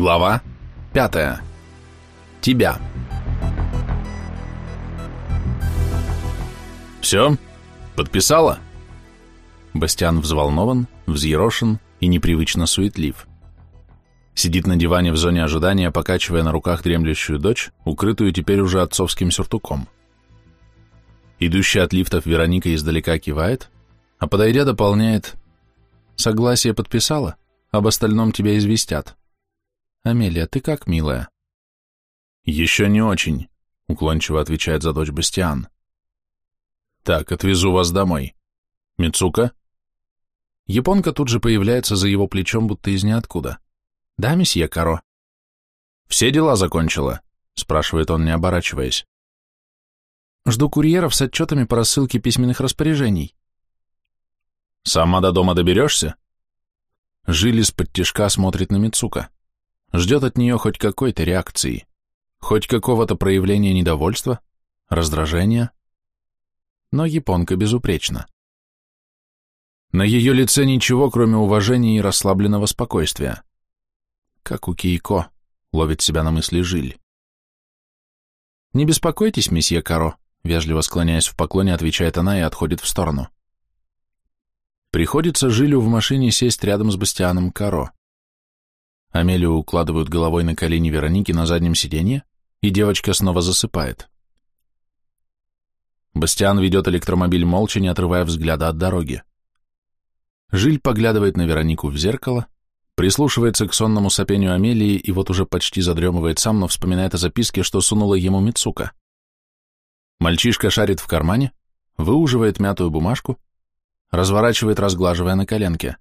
Глава пятая. Тебя. «Все? Подписала?» Бастиан взволнован, взъерошен и непривычно суетлив. Сидит на диване в зоне ожидания, покачивая на руках дремлющую дочь, укрытую теперь уже отцовским сюртуком. Идущая от лифтов Вероника издалека кивает, а подойдя дополняет «Согласие подписала? Об остальном тебя известят». «Амелия, ты как, милая?» «Еще не очень», — уклончиво отвечает за дочь Бастиан. «Так, отвезу вас домой. Мицука?» Японка тут же появляется за его плечом, будто из ниоткуда. «Да, месье Каро?» «Все дела закончила?» — спрашивает он, не оборачиваясь. «Жду курьеров с отчетами по рассылке письменных распоряжений». «Сама до дома доберешься?» Жиль из-под тишка смотрит на Мицука. Ждет от нее хоть какой-то реакции, хоть какого-то проявления недовольства, раздражения. Но японка безупречна. На ее лице ничего, кроме уважения и расслабленного спокойствия. Как у Кейко, ловит себя на мысли Жиль. «Не беспокойтесь, месье Каро», вежливо склоняясь в поклоне, отвечает она и отходит в сторону. Приходится Жилю в машине сесть рядом с Бастианом Каро. Амелию укладывают головой на колени Вероники на заднем сиденье, и девочка снова засыпает. Бастиан ведет электромобиль молча, не отрывая взгляда от дороги. Жиль поглядывает на Веронику в зеркало, прислушивается к сонному сопению Амелии и вот уже почти задремывает сам, но вспоминает о записке, что сунула ему Мицука. Мальчишка шарит в кармане, выуживает мятую бумажку, разворачивает, разглаживая на коленке.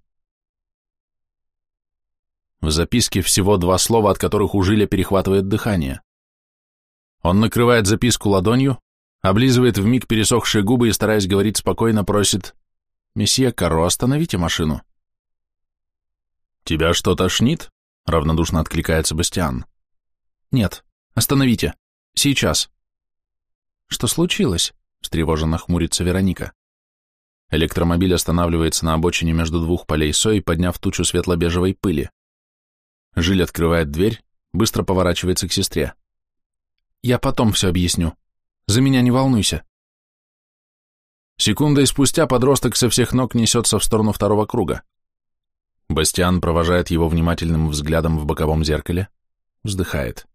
В записке всего два слова, от которых у Жиля перехватывает дыхание. Он накрывает записку ладонью, облизывает вмиг пересохшие губы и, стараясь говорить спокойно, просит «Месье Каро, остановите машину». «Тебя что, тошнит?» — равнодушно откликается Бастиан. «Нет, остановите. Сейчас». «Что случилось?» — встревоженно хмурится Вероника. Электромобиль останавливается на обочине между двух полей сои, подняв тучу светло-бежевой пыли. Жиль открывает дверь, быстро поворачивается к сестре. «Я потом все объясню. За меня не волнуйся». Секундой спустя подросток со всех ног несется в сторону второго круга. Бастиан провожает его внимательным взглядом в боковом зеркале, вздыхает.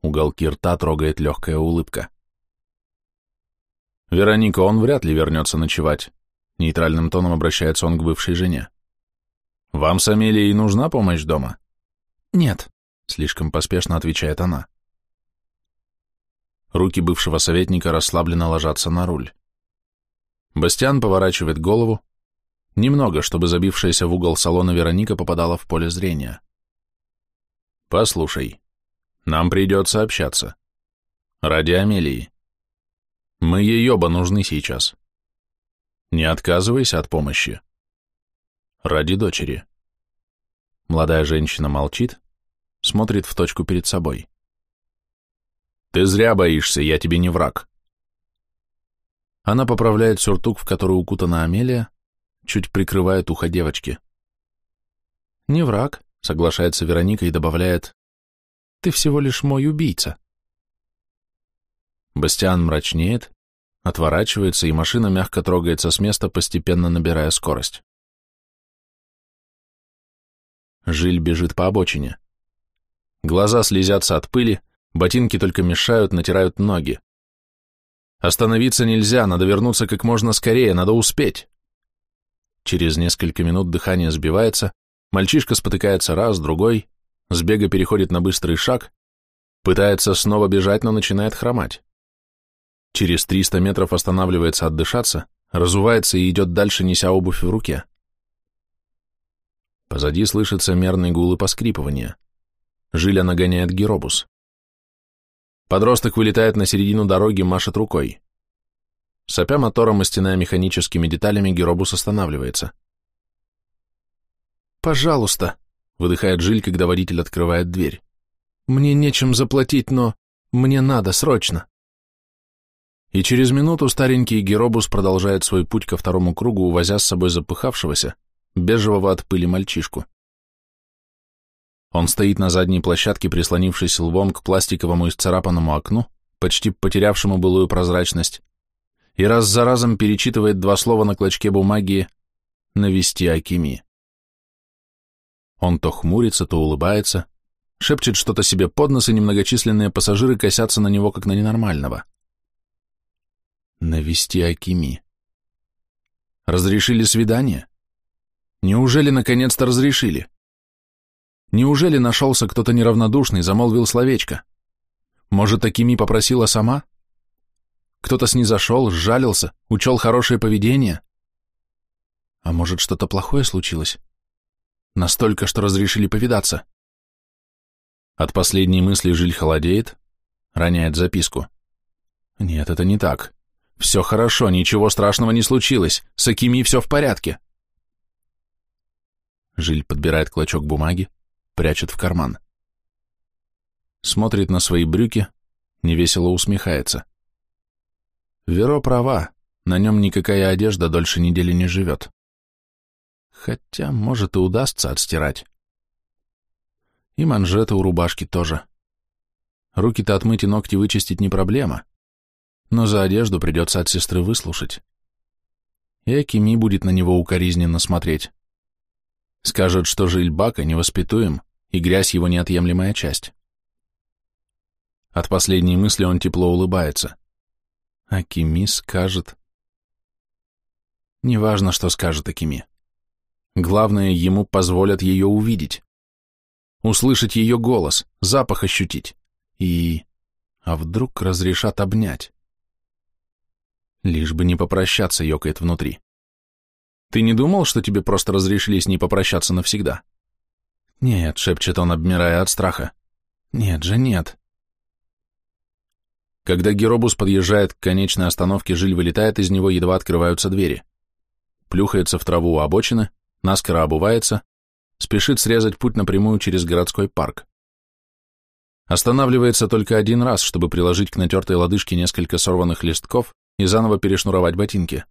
Уголки рта трогает легкая улыбка. «Вероника, он вряд ли вернется ночевать», — нейтральным тоном обращается он к бывшей жене. «Вам с Амелией нужна помощь дома?» «Нет», — слишком поспешно отвечает она. Руки бывшего советника расслабленно ложатся на руль. Бастиан поворачивает голову, немного, чтобы забившаяся в угол салона Вероника попадала в поле зрения. «Послушай, нам придется общаться. Ради Амелии. Мы ей оба нужны сейчас. Не отказывайся от помощи. Ради дочери. Молодая женщина молчит, смотрит в точку перед собой. Ты зря боишься, я тебе не враг. Она поправляет сюртук, в который укутана Амелия, чуть прикрывает ухо девочки. «Не враг», — соглашается Вероника и добавляет, «ты всего лишь мой убийца». Бастиан мрачнеет, отворачивается, и машина мягко трогается с места, постепенно набирая скорость. Жиль бежит по обочине. Глаза слезятся от пыли, ботинки только мешают, натирают ноги. Остановиться нельзя, надо вернуться как можно скорее, надо успеть. Через несколько минут дыхание сбивается, мальчишка спотыкается раз, другой, с бега переходит на быстрый шаг, пытается снова бежать, но начинает хромать. Через 300 метров останавливается отдышаться, разувается и идет дальше, неся обувь в руке. Позади слышится мерный гул и поскрипывание. Жиля нагоняет геробус. Подросток вылетает на середину дороги, машет рукой. Сопя мотором и стеная механическими деталями, геробус останавливается. «Пожалуйста», — выдыхает Жиль, когда водитель открывает дверь. «Мне нечем заплатить, но мне надо срочно». И через минуту старенький Геробус продолжает свой путь ко второму кругу, увозя с собой запыхавшегося, бежевого от пыли мальчишку. Он стоит на задней площадке, прислонившись лбом к пластиковому исцарапанному окну, почти потерявшему былую прозрачность, и раз за разом перечитывает два слова на клочке бумаги «навести Акими». Он то хмурится, то улыбается, шепчет что-то себе под нос, и немногочисленные пассажиры косятся на него, как на ненормального. Навести Акими. Разрешили свидание? Неужели наконец-то разрешили? Неужели нашелся кто-то неравнодушный, замолвил словечко? Может, Акими попросила сама? Кто-то снизошел, сжалился, учел хорошее поведение? А может, что-то плохое случилось? Настолько, что разрешили повидаться? От последней мысли Жиль холодеет, роняет записку. Нет, это не так. Все хорошо, ничего страшного не случилось. С Акими все в порядке. Жиль подбирает клочок бумаги, прячет в карман. Смотрит на свои брюки, невесело усмехается. Веро права, на нем никакая одежда дольше недели не живет. Хотя, может, и удастся отстирать. И манжеты у рубашки тоже. Руки-то отмыть и ногти вычистить не проблема, но за одежду придется от сестры выслушать. И Акими будет на него укоризненно смотреть. Скажет, что жиль Бака невоспитуем, и грязь его неотъемлемая часть. От последней мысли он тепло улыбается. Акими скажет... Неважно, что скажет Акими. Главное, ему позволят ее увидеть. Услышать ее голос, запах ощутить. И... А вдруг разрешат обнять? Лишь бы не попрощаться, ёкает внутри. Ты не думал, что тебе просто разрешили с ней попрощаться навсегда? Нет, шепчет он, обмирая от страха. Нет же, нет. Когда Геробус подъезжает к конечной остановке, Жиль вылетает из него, едва открываются двери. Плюхается в траву у обочины, наскоро обувается, спешит срезать путь напрямую через городской парк. Останавливается только один раз, чтобы приложить к натертой лодыжке несколько сорванных листков и заново перешнуровать ботинки.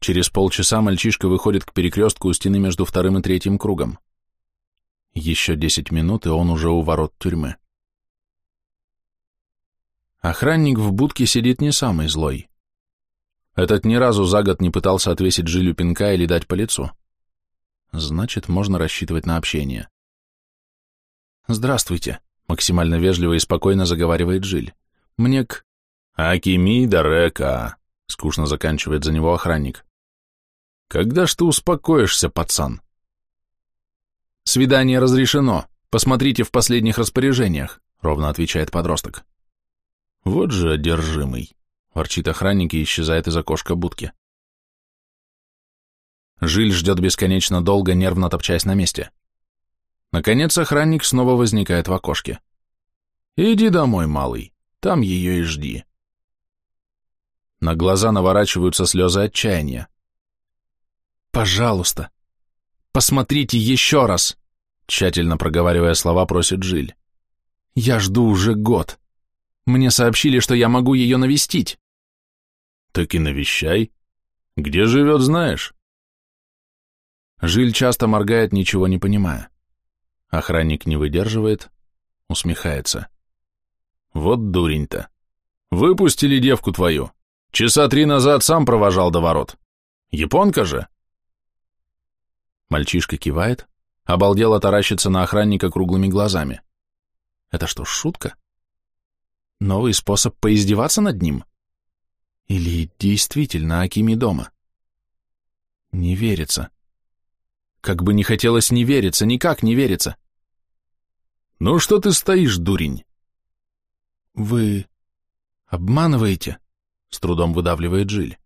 Через полчаса мальчишка выходит к перекрестку у стены между вторым и третьим кругом. Еще десять минут, и он уже у ворот тюрьмы. Охранник в будке сидит не самый злой. Этот ни разу за год не пытался отвесить жилю пинка или дать по лицу. Значит, можно рассчитывать на общение. «Здравствуйте», — максимально вежливо и спокойно заговаривает Жиль. «Мне к...» «Акими Дарека», — скучно заканчивает за него охранник. Когда ж ты успокоишься, пацан? Свидание разрешено. Посмотрите в последних распоряжениях, ровно отвечает подросток. Вот же одержимый, ворчит охранник и исчезает из окошка будки. Жиль ждет бесконечно долго, нервно топчась на месте. Наконец охранник снова возникает в окошке. «Иди домой, малый, там ее и жди». На глаза наворачиваются слезы отчаяния. «Пожалуйста, посмотрите еще раз!» Тщательно проговаривая слова, просит Жиль. «Я жду уже год. Мне сообщили, что я могу ее навестить». «Так и навещай. Где живет, знаешь?» Жиль часто моргает, ничего не понимая. Охранник не выдерживает, усмехается. «Вот дурень-то. Выпустили девку твою. Часа три назад сам провожал до ворот. Японка же?» Мальчишка кивает, обалдело таращится на охранника круглыми глазами. Это что, шутка? Новый способ поиздеваться над ним? Или действительно Акими дома? Не верится. Как бы не хотелось не вериться, никак не верится. Ну что ты стоишь, дурень? Вы обманываете? С трудом выдавливает Жиль.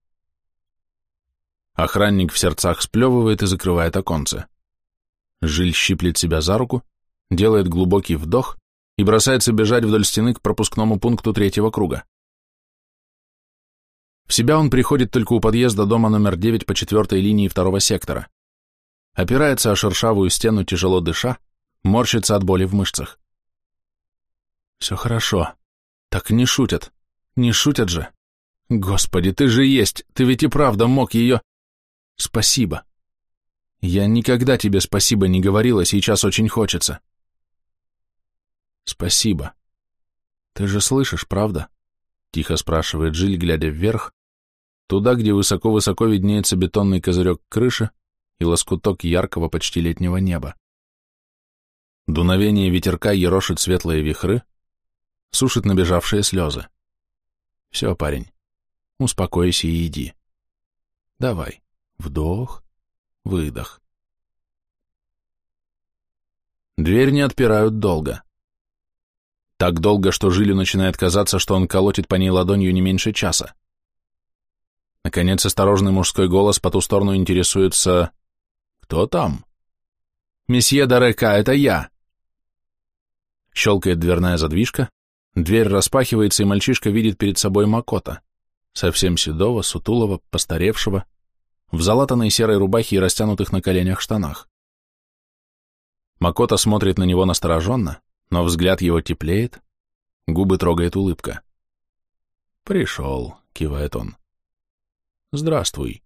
Охранник в сердцах сплевывает и закрывает оконце. Жиль щиплет себя за руку, делает глубокий вдох и бросается бежать вдоль стены к пропускному пункту третьего круга. В себя он приходит только у подъезда дома номер 9 по четвертой линии второго сектора. Опирается о шершавую стену, тяжело дыша, морщится от боли в мышцах. Все хорошо. Так не шутят. Не шутят же. Господи, ты же есть, ты ведь и правда мог ее... Спасибо. Я никогда тебе спасибо не говорила, сейчас очень хочется. Спасибо. Ты же слышишь, правда? Тихо спрашивает Жиль, глядя вверх, туда, где высоко-высоко виднеется бетонный козырек крыши и лоскуток яркого почти летнего неба. Дуновение ветерка ерошит светлые вихры, сушит набежавшие слезы. Все, парень, успокойся и иди. Давай, вдох, выдох. Дверь не отпирают долго. Так долго, что Жилю начинает казаться, что он колотит по ней ладонью не меньше часа. Наконец, осторожный мужской голос по ту сторону интересуется «Кто там?» «Месье Дарека, это я!» Щелкает дверная задвижка, дверь распахивается, и мальчишка видит перед собой Макота, совсем седого, сутулого, постаревшего, в залатанной серой рубахе и растянутых на коленях штанах. Макота смотрит на него настороженно, но взгляд его теплеет, губы трогает улыбка. «Пришел», — кивает он. «Здравствуй».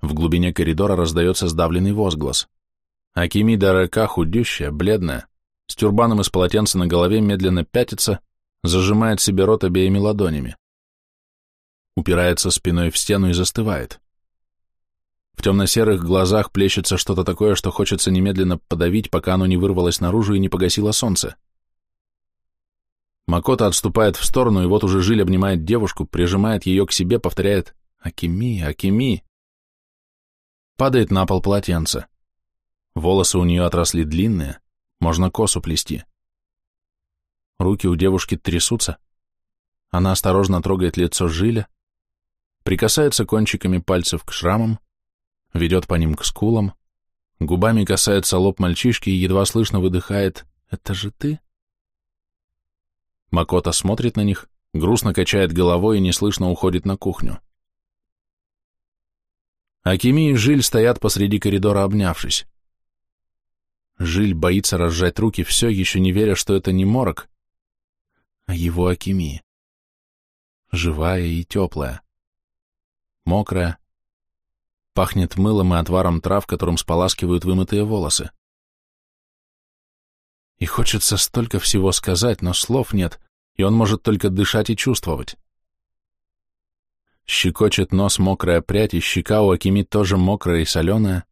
В глубине коридора раздается сдавленный возглас. Акими Дарака, худющая, бледная, с тюрбаном из полотенца на голове медленно пятится, зажимает себе рот обеими ладонями. Упирается спиной в стену и застывает. В темно-серых глазах плещется что-то такое, что хочется немедленно подавить, пока оно не вырвалось наружу и не погасило солнце. Макота отступает в сторону, и вот уже Жиль обнимает девушку, прижимает ее к себе, повторяет «Акими, Акими». Падает на пол полотенце. Волосы у нее отросли длинные, можно косу плести. Руки у девушки трясутся. Она осторожно трогает лицо Жиля, прикасается кончиками пальцев к шрамам, ведет по ним к скулам, губами касается лоб мальчишки и едва слышно выдыхает «Это же ты?» Макота смотрит на них, грустно качает головой и неслышно уходит на кухню. Акими и Жиль стоят посреди коридора, обнявшись. Жиль боится разжать руки, все еще не веря, что это не морок, а его Акими. Живая и теплая. Мокрая. Пахнет мылом и отваром трав, которым споласкивают вымытые волосы. И хочется столько всего сказать, но слов нет, и он может только дышать и чувствовать. Щекочет нос мокрая прядь, и щека у Акими тоже мокрая и соленая,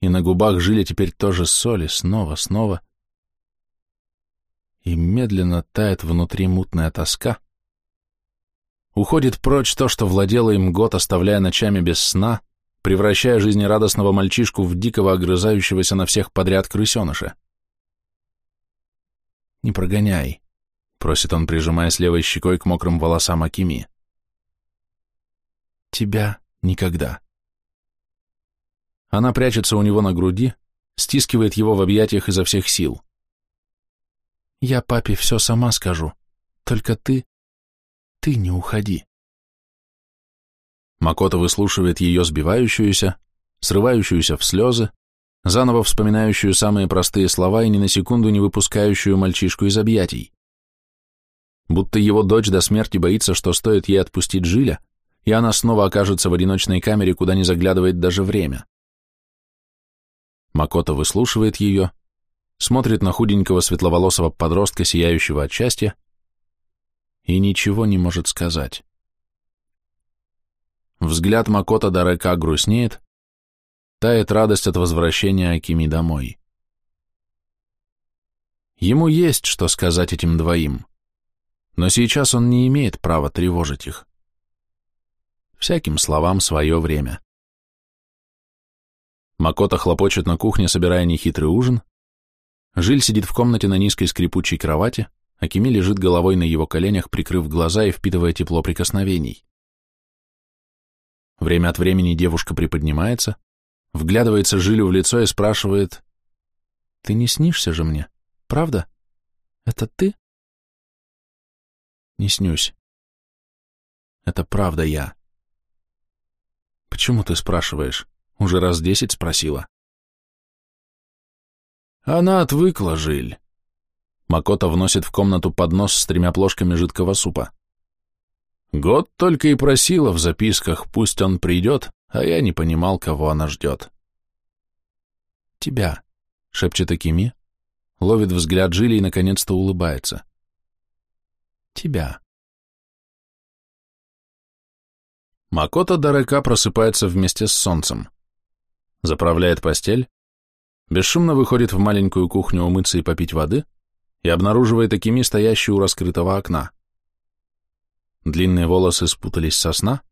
и на губах жили теперь тоже соли, снова, снова. И медленно тает внутри мутная тоска. Уходит прочь то, что владело им год, оставляя ночами без сна, превращая жизнерадостного мальчишку в дикого, огрызающегося на всех подряд крысеныша. «Не прогоняй», — просит он, прижимаясь левой щекой к мокрым волосам Акими. «Тебя никогда». Она прячется у него на груди, стискивает его в объятиях изо всех сил. «Я папе все сама скажу, только ты, ты не уходи». Макото выслушивает ее сбивающуюся, срывающуюся в слезы, заново вспоминающую самые простые слова и ни на секунду не выпускающую мальчишку из объятий. Будто его дочь до смерти боится, что стоит ей отпустить Жиля, и она снова окажется в одиночной камере, куда не заглядывает даже время. Макото выслушивает ее, смотрит на худенького светловолосого подростка, сияющего от счастья, и ничего не может сказать. Взгляд Макото Дарека грустнеет, тает радость от возвращения Акими домой. Ему есть что сказать этим двоим, но сейчас он не имеет права тревожить их. Всяким словам свое время. Макота хлопочет на кухне, собирая нехитрый ужин. Жиль сидит в комнате на низкой скрипучей кровати, а Кими лежит головой на его коленях, прикрыв глаза и впитывая тепло прикосновений. Время от времени девушка приподнимается, вглядывается Жилю в лицо и спрашивает, «Ты не снишься же мне, правда? Это ты?» «Не снюсь. Это правда я». «Почему ты спрашиваешь?» Уже раз десять спросила. Она отвыкла, Жиль. Макота вносит в комнату поднос с тремя плошками жидкого супа. Год только и просила в записках, пусть он придет, а я не понимал, кого она ждет. «Тебя», — шепчет Акими, ловит взгляд Жили и наконец-то улыбается. «Тебя». Макота Дарека просыпается вместе с солнцем. Заправляет постель, бесшумно выходит в маленькую кухню умыться и попить воды и обнаруживает Акими, стоящую у раскрытого окна. Длинные волосы спутались со сна,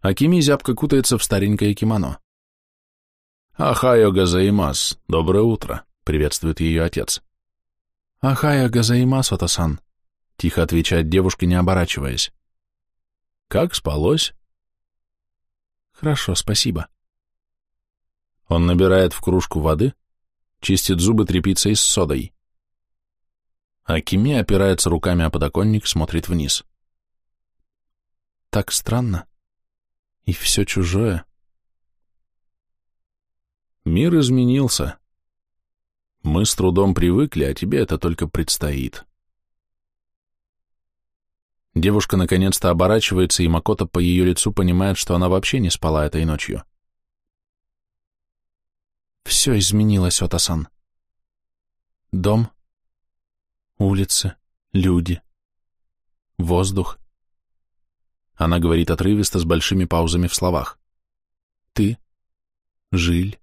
Акими зябко кутается в старенькое кимоно. «Ахайо газаимас, доброе утро», — приветствует ее отец. «Ахайо газаимас, Отасан», — тихо отвечает девушка, не оборачиваясь. «Как спалось?» «Хорошо, спасибо». Он набирает в кружку воды, чистит зубы тряпицей с содой. Акими опирается руками о подоконник, смотрит вниз. Так странно. И все чужое. Мир изменился. Мы с трудом привыкли, а тебе это только предстоит. Девушка наконец-то оборачивается, и Макота по ее лицу понимает, что она вообще не спала этой ночью. Все изменилось, Отасан. Дом, улицы, люди, воздух. Она говорит отрывисто с большими паузами в словах. Ты, Жиль.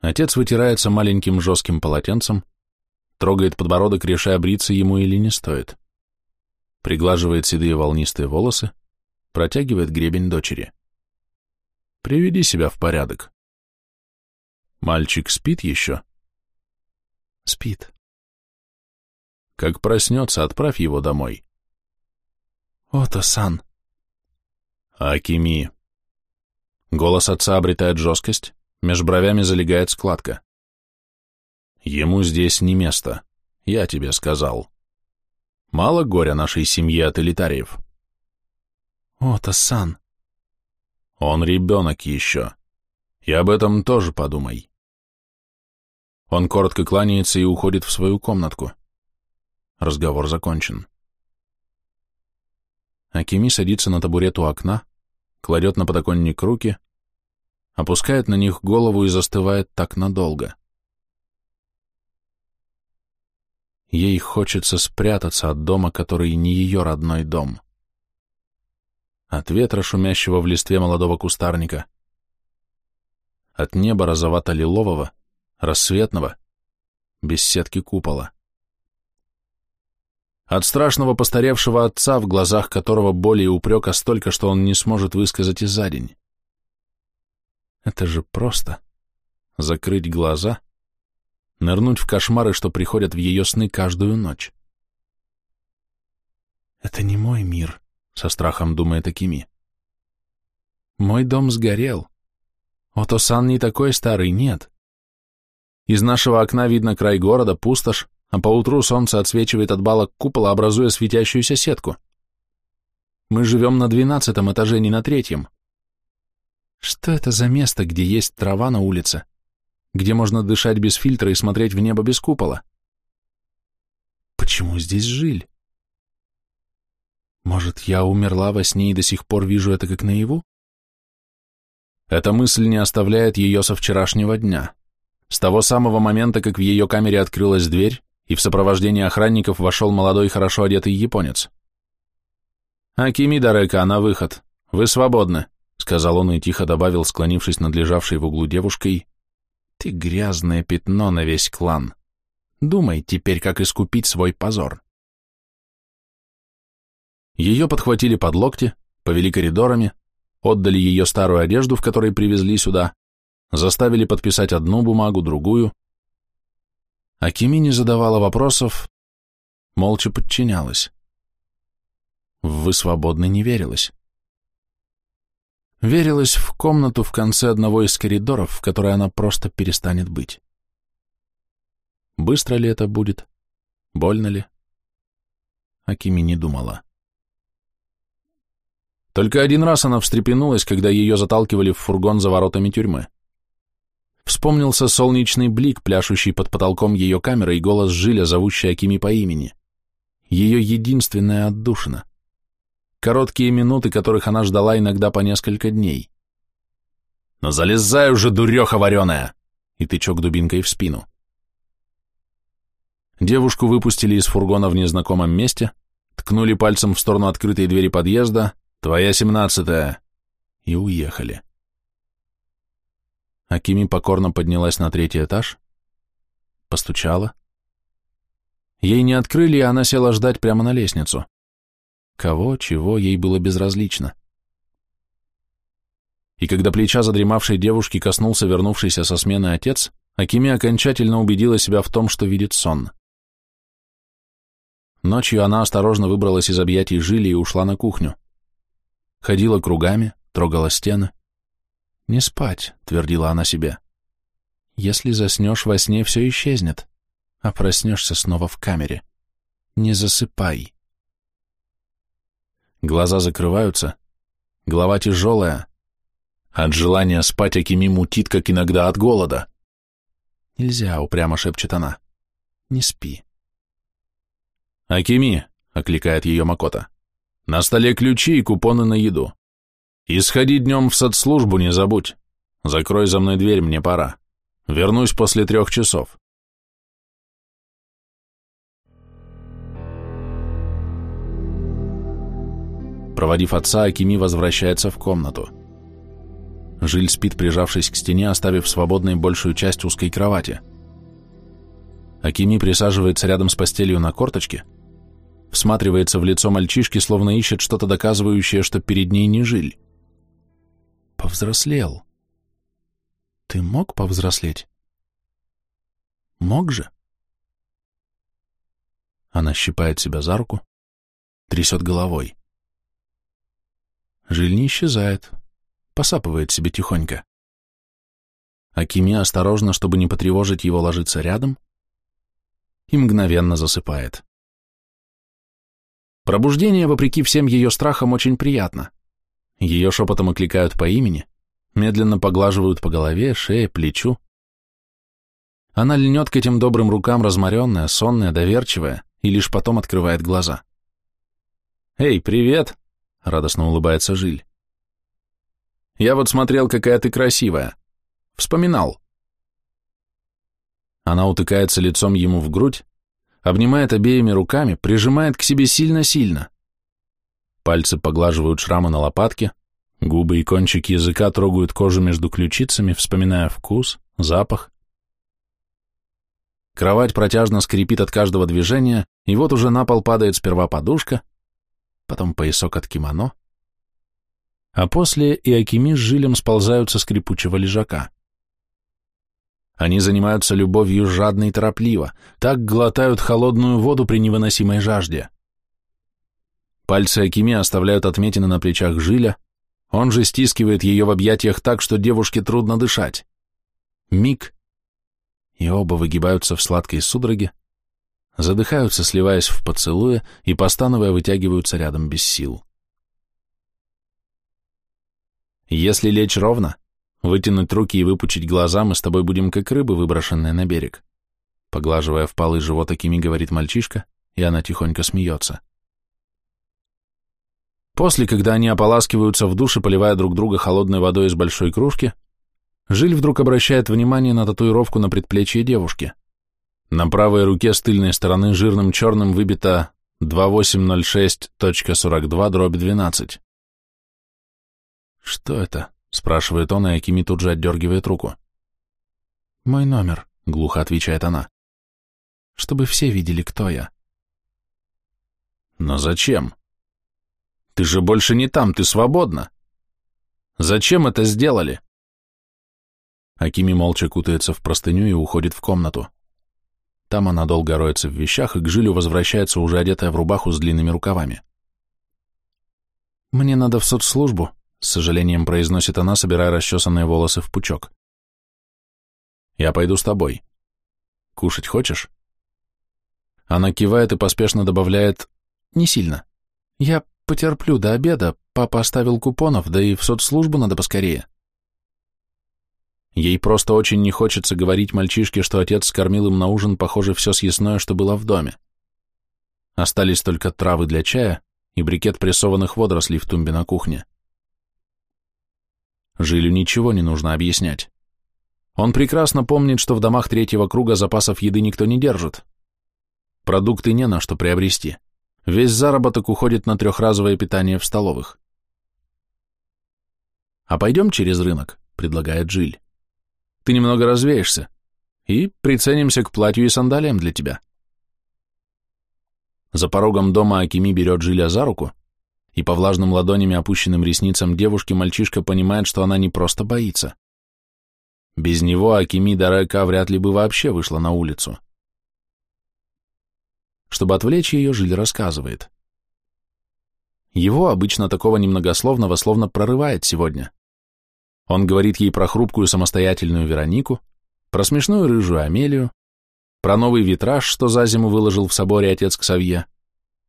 Отец вытирается маленьким жестким полотенцем, трогает подбородок, решая, бриться ему или не стоит. Приглаживает седые волнистые волосы, протягивает гребень дочери. Приведи себя в порядок. Мальчик спит еще? Спит. Как проснется, отправь его домой. Ото-сан. Акими. Голос отца обретает жесткость, меж бровями залегает складка. Ему здесь не место, я тебе сказал. Мало горя нашей семье от элитариев. Ото-сан. Он ребенок еще. И об этом тоже подумай. Он коротко кланяется и уходит в свою комнатку. Разговор закончен. Акими садится на табурет у окна, кладет на подоконник руки, опускает на них голову и застывает так надолго. Ей хочется спрятаться от дома, который не ее родной дом. От ветра, шумящего в листве молодого кустарника, от неба розовато-лилового, рассветного, без сетки купола. От страшного постаревшего отца, в глазах которого боли и упрека столько, что он не сможет высказать и за день. Это же просто. Закрыть глаза, нырнуть в кошмары, что приходят в ее сны каждую ночь. «Это не мой мир», — со страхом думает Акими. «Мой дом сгорел. Ото-сан не такой старый, нет. Из нашего окна видно край города, пустошь, а поутру солнце отсвечивает от балок купола, образуя светящуюся сетку. Мы живем на двенадцатом этаже, не на третьем. Что это за место, где есть трава на улице, где можно дышать без фильтра и смотреть в небо без купола? Почему здесь жиль? Может, я умерла во сне и до сих пор вижу это как наяву? Эта мысль не оставляет ее со вчерашнего дня, с того самого момента, как в ее камере открылась дверь, и в сопровождении охранников вошел молодой, хорошо одетый японец. «Акими Дарека, на выход. Вы свободны», — сказал он и тихо добавил, склонившись над лежавшей в углу девушкой, «Ты грязное пятно на весь клан. Думай теперь, как искупить свой позор». Ее подхватили под локти, повели коридорами, отдали ее старую одежду, в которой привезли сюда, заставили подписать одну бумагу, другую, Акими не задавала вопросов, молча подчинялась. «Вы свободны» не верилась. Верилась в комнату в конце одного из коридоров, в которой она просто перестанет быть. Быстро ли это будет? Больно ли? Акими не думала. Только один раз она встрепенулась, когда ее заталкивали в фургон за воротами тюрьмы. Вспомнился солнечный блик, пляшущий под потолком ее камеры, и голос Жиля, зовущий Акими по имени. Ее единственная отдушина. короткие минуты, которых она ждала иногда по несколько дней. «Но залезай уже, дуреха вареная!» и тычок дубинкой в спину. Девушку выпустили из фургона в незнакомом месте, ткнули пальцем в сторону открытой двери подъезда «Твоя семнадцатая!» и уехали. Акими покорно поднялась на третий этаж, постучала. Ей не открыли, и она села ждать прямо на лестницу. Кого, чего, ей было безразлично. И когда плеча задремавшей девушки коснулся вернувшийся со смены отец, Акими окончательно убедила себя в том, что видит сон. Ночью она осторожно выбралась из объятий жили и ушла на кухню. Ходила кругами, трогала стены. «Не спать», — твердила она себе. «Если заснешь во сне, все исчезнет, а проснешься снова в камере. Не засыпай». Глаза закрываются, голова тяжелая. От желания спать Акими мутит, как иногда от голода. «Нельзя», — упрямо шепчет она. «Не спи». «Акими», — окликает ее Макота, — «на столе ключи и купоны на еду. И сходи днем в соцслужбу, не забудь. Закрой за мной дверь, мне пора. Вернусь после трех часов». Проводив отца, Акими возвращается в комнату. Жиль спит, прижавшись к стене, оставив свободной большую часть узкой кровати. Акими присаживается рядом с постелью на корточке — всматривается в лицо мальчишки, словно ищет что-то доказывающее, что перед ней не жиль. Повзрослел. Ты мог повзрослеть? Мог же? Она щипает себя за руку, трясет головой. Жиль не исчезает, посапывает себе тихонько. Акими осторожно, чтобы не потревожить его, ложится рядом и мгновенно засыпает. Пробуждение, вопреки всем ее страхам, очень приятно. Ее шепотом окликают по имени, медленно поглаживают по голове, шее, плечу. Она льнет к этим добрым рукам, разморенная, сонная, доверчивая, и лишь потом открывает глаза. «Эй, привет!» — радостно улыбается Жиль. «Я вот смотрел, какая ты красивая. Вспоминал». Она утыкается лицом ему в грудь, обнимает обеими руками, прижимает к себе сильно-сильно. Пальцы поглаживают шрамы на лопатке, губы и кончик языка трогают кожу между ключицами, вспоминая вкус, запах. Кровать протяжно скрипит от каждого движения, и вот уже на пол падает сперва подушка, потом поясок от кимоно, а после и Акими с жилем сползают со скрипучего лежака. Они занимаются любовью жадно и торопливо, так глотают холодную воду при невыносимой жажде. Пальцы Акими оставляют отметины на плечах Жиля, он же стискивает ее в объятиях так, что девушке трудно дышать. Миг, и оба выгибаются в сладкой судороге, задыхаются, сливаясь в поцелуе, и, постановая, вытягиваются рядом без сил. Если лечь ровно, Вытянуть руки и выпучить глаза мы с тобой будем как рыбы, выброшенные на берег. Поглаживая впалый живот, такими говорит мальчишка, и она тихонько смеется. После, когда они ополаскиваются в душе, поливая друг друга холодной водой из большой кружки, Жиль вдруг обращает внимание на татуировку на предплечье девушки. На правой руке с тыльной стороны жирным черным выбито 2806.42-12. Что это? Спрашивает он, и Акими тут же отдергивает руку. «Мой номер», — глухо отвечает она. «Чтобы все видели, кто я». «Но зачем? Ты же больше не там, ты свободна. Зачем это сделали?» Акими молча кутается в простыню и уходит в комнату. Там она долго роется в вещах, и к Жилю возвращается уже одетая в рубаху с длинными рукавами. «Мне надо в соцслужбу», с сожалением произносит она, собирая расчесанные волосы в пучок. «Я пойду с тобой. Кушать хочешь?» Она кивает и поспешно добавляет «Не сильно. Я потерплю до обеда, папа оставил купонов, да и в соцслужбу надо поскорее». Ей просто очень не хочется говорить мальчишке, что отец скормил им на ужин, похоже, все съестное, что было в доме. Остались только травы для чая и брикет прессованных водорослей в тумбе на кухне. Жилю ничего не нужно объяснять. Он прекрасно помнит, что в домах третьего круга запасов еды никто не держит. Продукты не на что приобрести. Весь заработок уходит на трехразовое питание в столовых. «А пойдем через рынок», — предлагает Жиль. «Ты немного развеешься, и приценимся к платью и сандалиям для тебя». За порогом дома Акими берет Жиля за руку, и по влажным ладонями опущенным ресницам девушки мальчишка понимает, что она не просто боится. Без него Акими Дарека вряд ли бы вообще вышла на улицу. Чтобы отвлечь ее, Жиль рассказывает. Его обычно такого немногословного словно прорывает сегодня. Он говорит ей про хрупкую самостоятельную Веронику, про смешную рыжую Амелию, про новый витраж, что за зиму выложил в соборе отец Ксавье,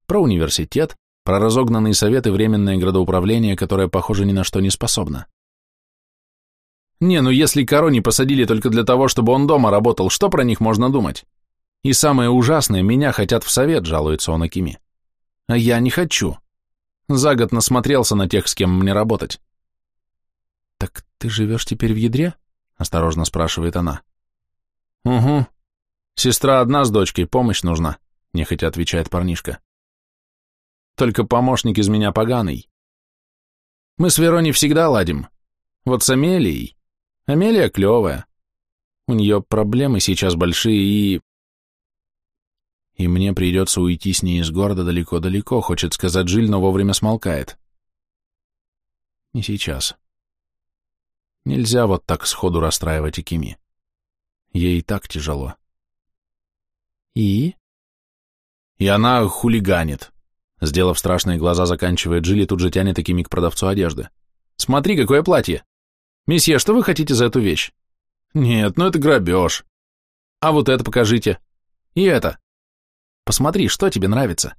про университет, про разогнанные советы временное градоуправление, которое, похоже, ни на что не способно. Не, ну если Корони посадили только для того, чтобы он дома работал, что про них можно думать? И самое ужасное, меня хотят в совет, жалуется он Акими. А я не хочу. За год насмотрелся на тех, с кем мне работать. Так ты живешь теперь в ядре? Осторожно спрашивает она. Угу. Сестра одна с дочкой, помощь нужна, нехотя отвечает парнишка. Только помощник из меня поганый. Мы с Верони всегда ладим. Вот с Амелией Амелия клевая. У нее проблемы сейчас большие и... И мне придется уйти с ней из города далеко-далеко, хочет сказать Жиль, но вовремя смолкает. Не сейчас. Нельзя вот так сходу расстраивать Акими. Ей и так тяжело. И? И она хулиганит. Сделав страшные глаза, заканчивает Джилли, тут же тянет Акими к продавцу одежды. Смотри, какое платье! «Месье, что вы хотите за эту вещь?» «Нет, ну это грабеж». «А вот это покажите». «И это». «Посмотри, что тебе нравится».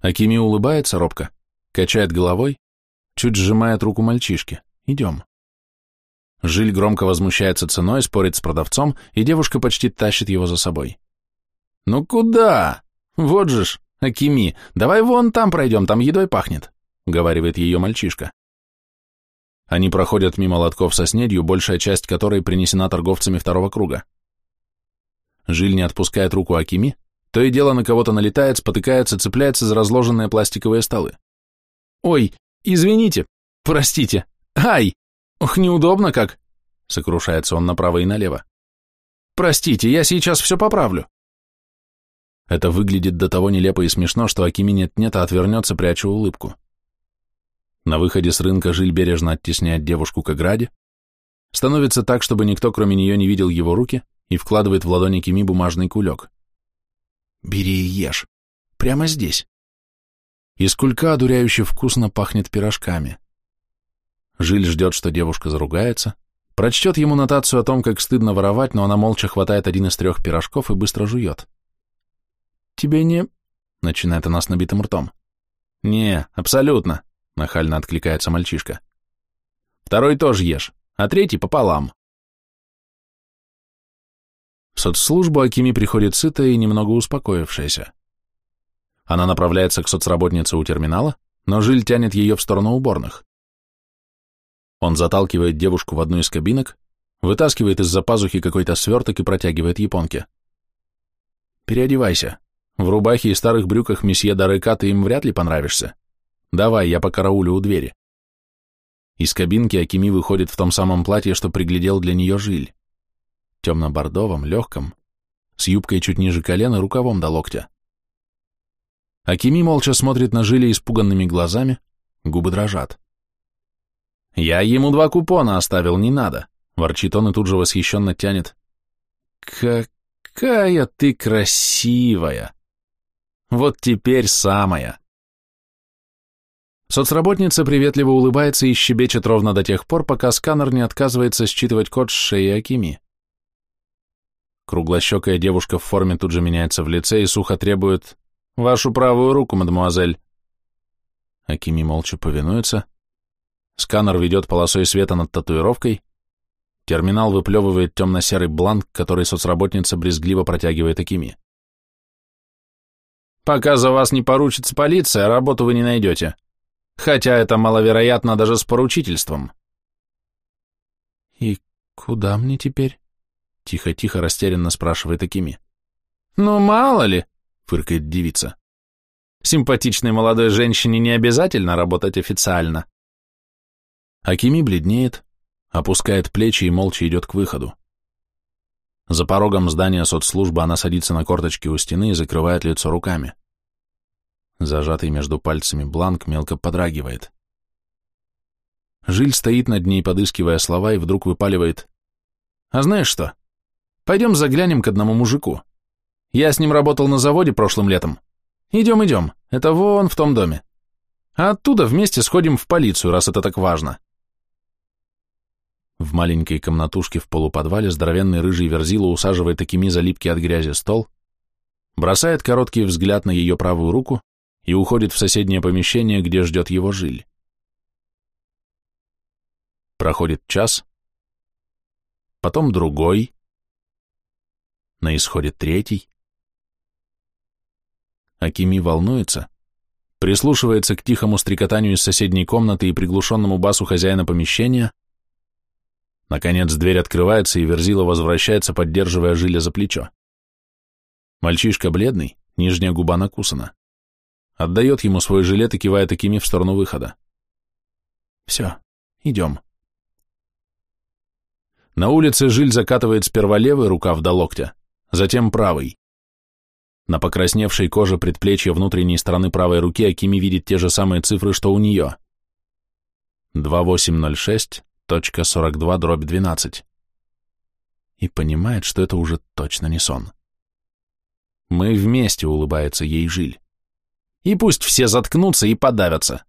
Акими улыбается робко, качает головой, чуть сжимает руку мальчишки. «Идем». Жиль громко возмущается ценой, спорит с продавцом, и девушка почти тащит его за собой. «Ну куда? Вот же ж, Акими, давай вон там пройдем, там едой пахнет», — уговаривает ее мальчишка. Они проходят мимо лотков со снедью, большая часть которой принесена торговцами второго круга. Жиль не отпускает руку Акими, то и дело на кого-то налетает, спотыкается, цепляется за разложенные пластиковые столы. «Ой, извините, простите, ай, ох, неудобно как!» Сокрушается он направо и налево. «Простите, я сейчас все поправлю». Это выглядит до того нелепо и смешно, что Акими нет-нет, а отвернется, пряча улыбку. На выходе с рынка Жиль бережно оттесняет девушку к ограде, становится так, чтобы никто, кроме нее, не видел его руки, и вкладывает в ладони Кими бумажный кулек. «Бери и ешь. Прямо здесь». Из кулька одуряюще вкусно пахнет пирожками. Жиль ждет, что девушка заругается, прочтет ему нотацию о том, как стыдно воровать, но она молча хватает один из трех пирожков и быстро жует. «Тебе не...» — начинает она с набитым ртом. «Не, абсолютно», Нахально откликается мальчишка. Второй тоже ешь, а третий пополам. В соцслужбу Акими приходит сытая и немного успокоившаяся. Она направляется к соцработнице у терминала, но Жиль тянет ее в сторону уборных. Он заталкивает девушку в одну из кабинок, вытаскивает из-за пазухи какой-то сверток и протягивает японке. «Переодевайся. В рубахе и старых брюках месье Дарека ты им вряд ли понравишься. Давай, я покараулю у двери. Из кабинки Акими выходит в том самом платье, что приглядел для нее жиль. Темно-бордовом, легком, с юбкой чуть ниже колена, рукавом до локтя. Акими молча смотрит на жиле испуганными глазами, губы дрожат. «Я ему два купона оставил, не надо», — ворчит он и тут же восхищенно тянет. «Какая ты красивая! Вот теперь самая!» Соцработница приветливо улыбается и щебечет ровно до тех пор, пока сканер не отказывается считывать код с шеи Акими. Круглощекая девушка в форме тут же меняется в лице и сухо требует «Вашу правую руку, мадемуазель». Акими молча повинуется. Сканер ведет полосой света над татуировкой. Терминал выплевывает темно-серый бланк, который соцработница брезгливо протягивает Акими. Пока за вас не поручится полиция, работу вы не найдете. Хотя это маловероятно даже с поручительством. И куда мне теперь? Тихо-тихо растерянно спрашивает Акими. Ну, мало ли, фыркает девица. Симпатичной молодой женщине не обязательно работать официально. Акими бледнеет, опускает плечи и молча идет к выходу. За порогом здания соцслужбы она садится на корточки у стены и закрывает лицо руками. Зажатый между пальцами бланк мелко подрагивает. Жиль стоит над ней, подыскивая слова, и вдруг выпаливает. «А знаешь что? Пойдем заглянем к одному мужику. Я с ним работал на заводе прошлым летом. Идем, идем, это вон в том доме. А оттуда вместе сходим в полицию, раз это так важно». В маленькой комнатушке в полуподвале здоровенный рыжий верзила усаживает такими залипки от грязи стол, бросает короткий взгляд на ее правую руку и уходит в соседнее помещение, где ждет его жиль. Проходит час, потом другой, на исходе третий. Акими волнуется, прислушивается к тихому стрекотанию из соседней комнаты и приглушенному басу хозяина помещения, Наконец дверь открывается, и Верзила возвращается, поддерживая Жиля за плечо. Мальчишка бледный, нижняя губа накусана. Отдает ему свой жилет и кивает такими в сторону выхода. Все, идем. На улице Жиль закатывает сперва левый рукав до локтя, затем правый. На покрасневшей коже предплечья внутренней стороны правой руки Акими видит те же самые цифры, что у нее. 2806 точка 42 дробь 12. И понимает, что это уже точно не сон. Мы вместе, улыбается ей Жиль. И пусть все заткнутся и подавятся.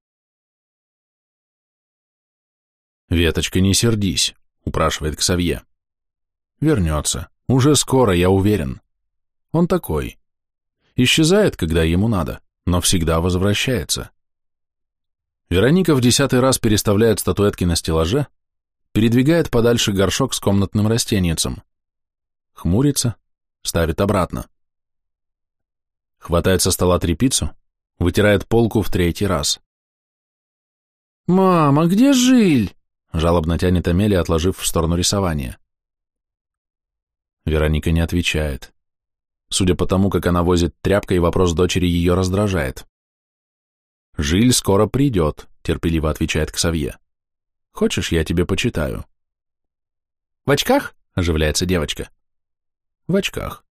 Веточка, не сердись, упрашивает Ксавье. Вернется. Уже скоро, я уверен. Он такой. Исчезает, когда ему надо, но всегда возвращается. Вероника в десятый раз переставляет статуэтки на стеллаже, передвигает подальше горшок с комнатным растением. Хмурится, ставит обратно. Хватает со стола трепицу, вытирает полку в третий раз. «Мама, где Жиль?» — жалобно тянет Амелия, отложив в сторону рисования. Вероника не отвечает. Судя по тому, как она возит тряпкой, вопрос дочери ее раздражает. «Жиль скоро придет», — терпеливо отвечает Ксавье. Хочешь, я тебе почитаю?» «В очках?» — оживляется девочка. «В очках».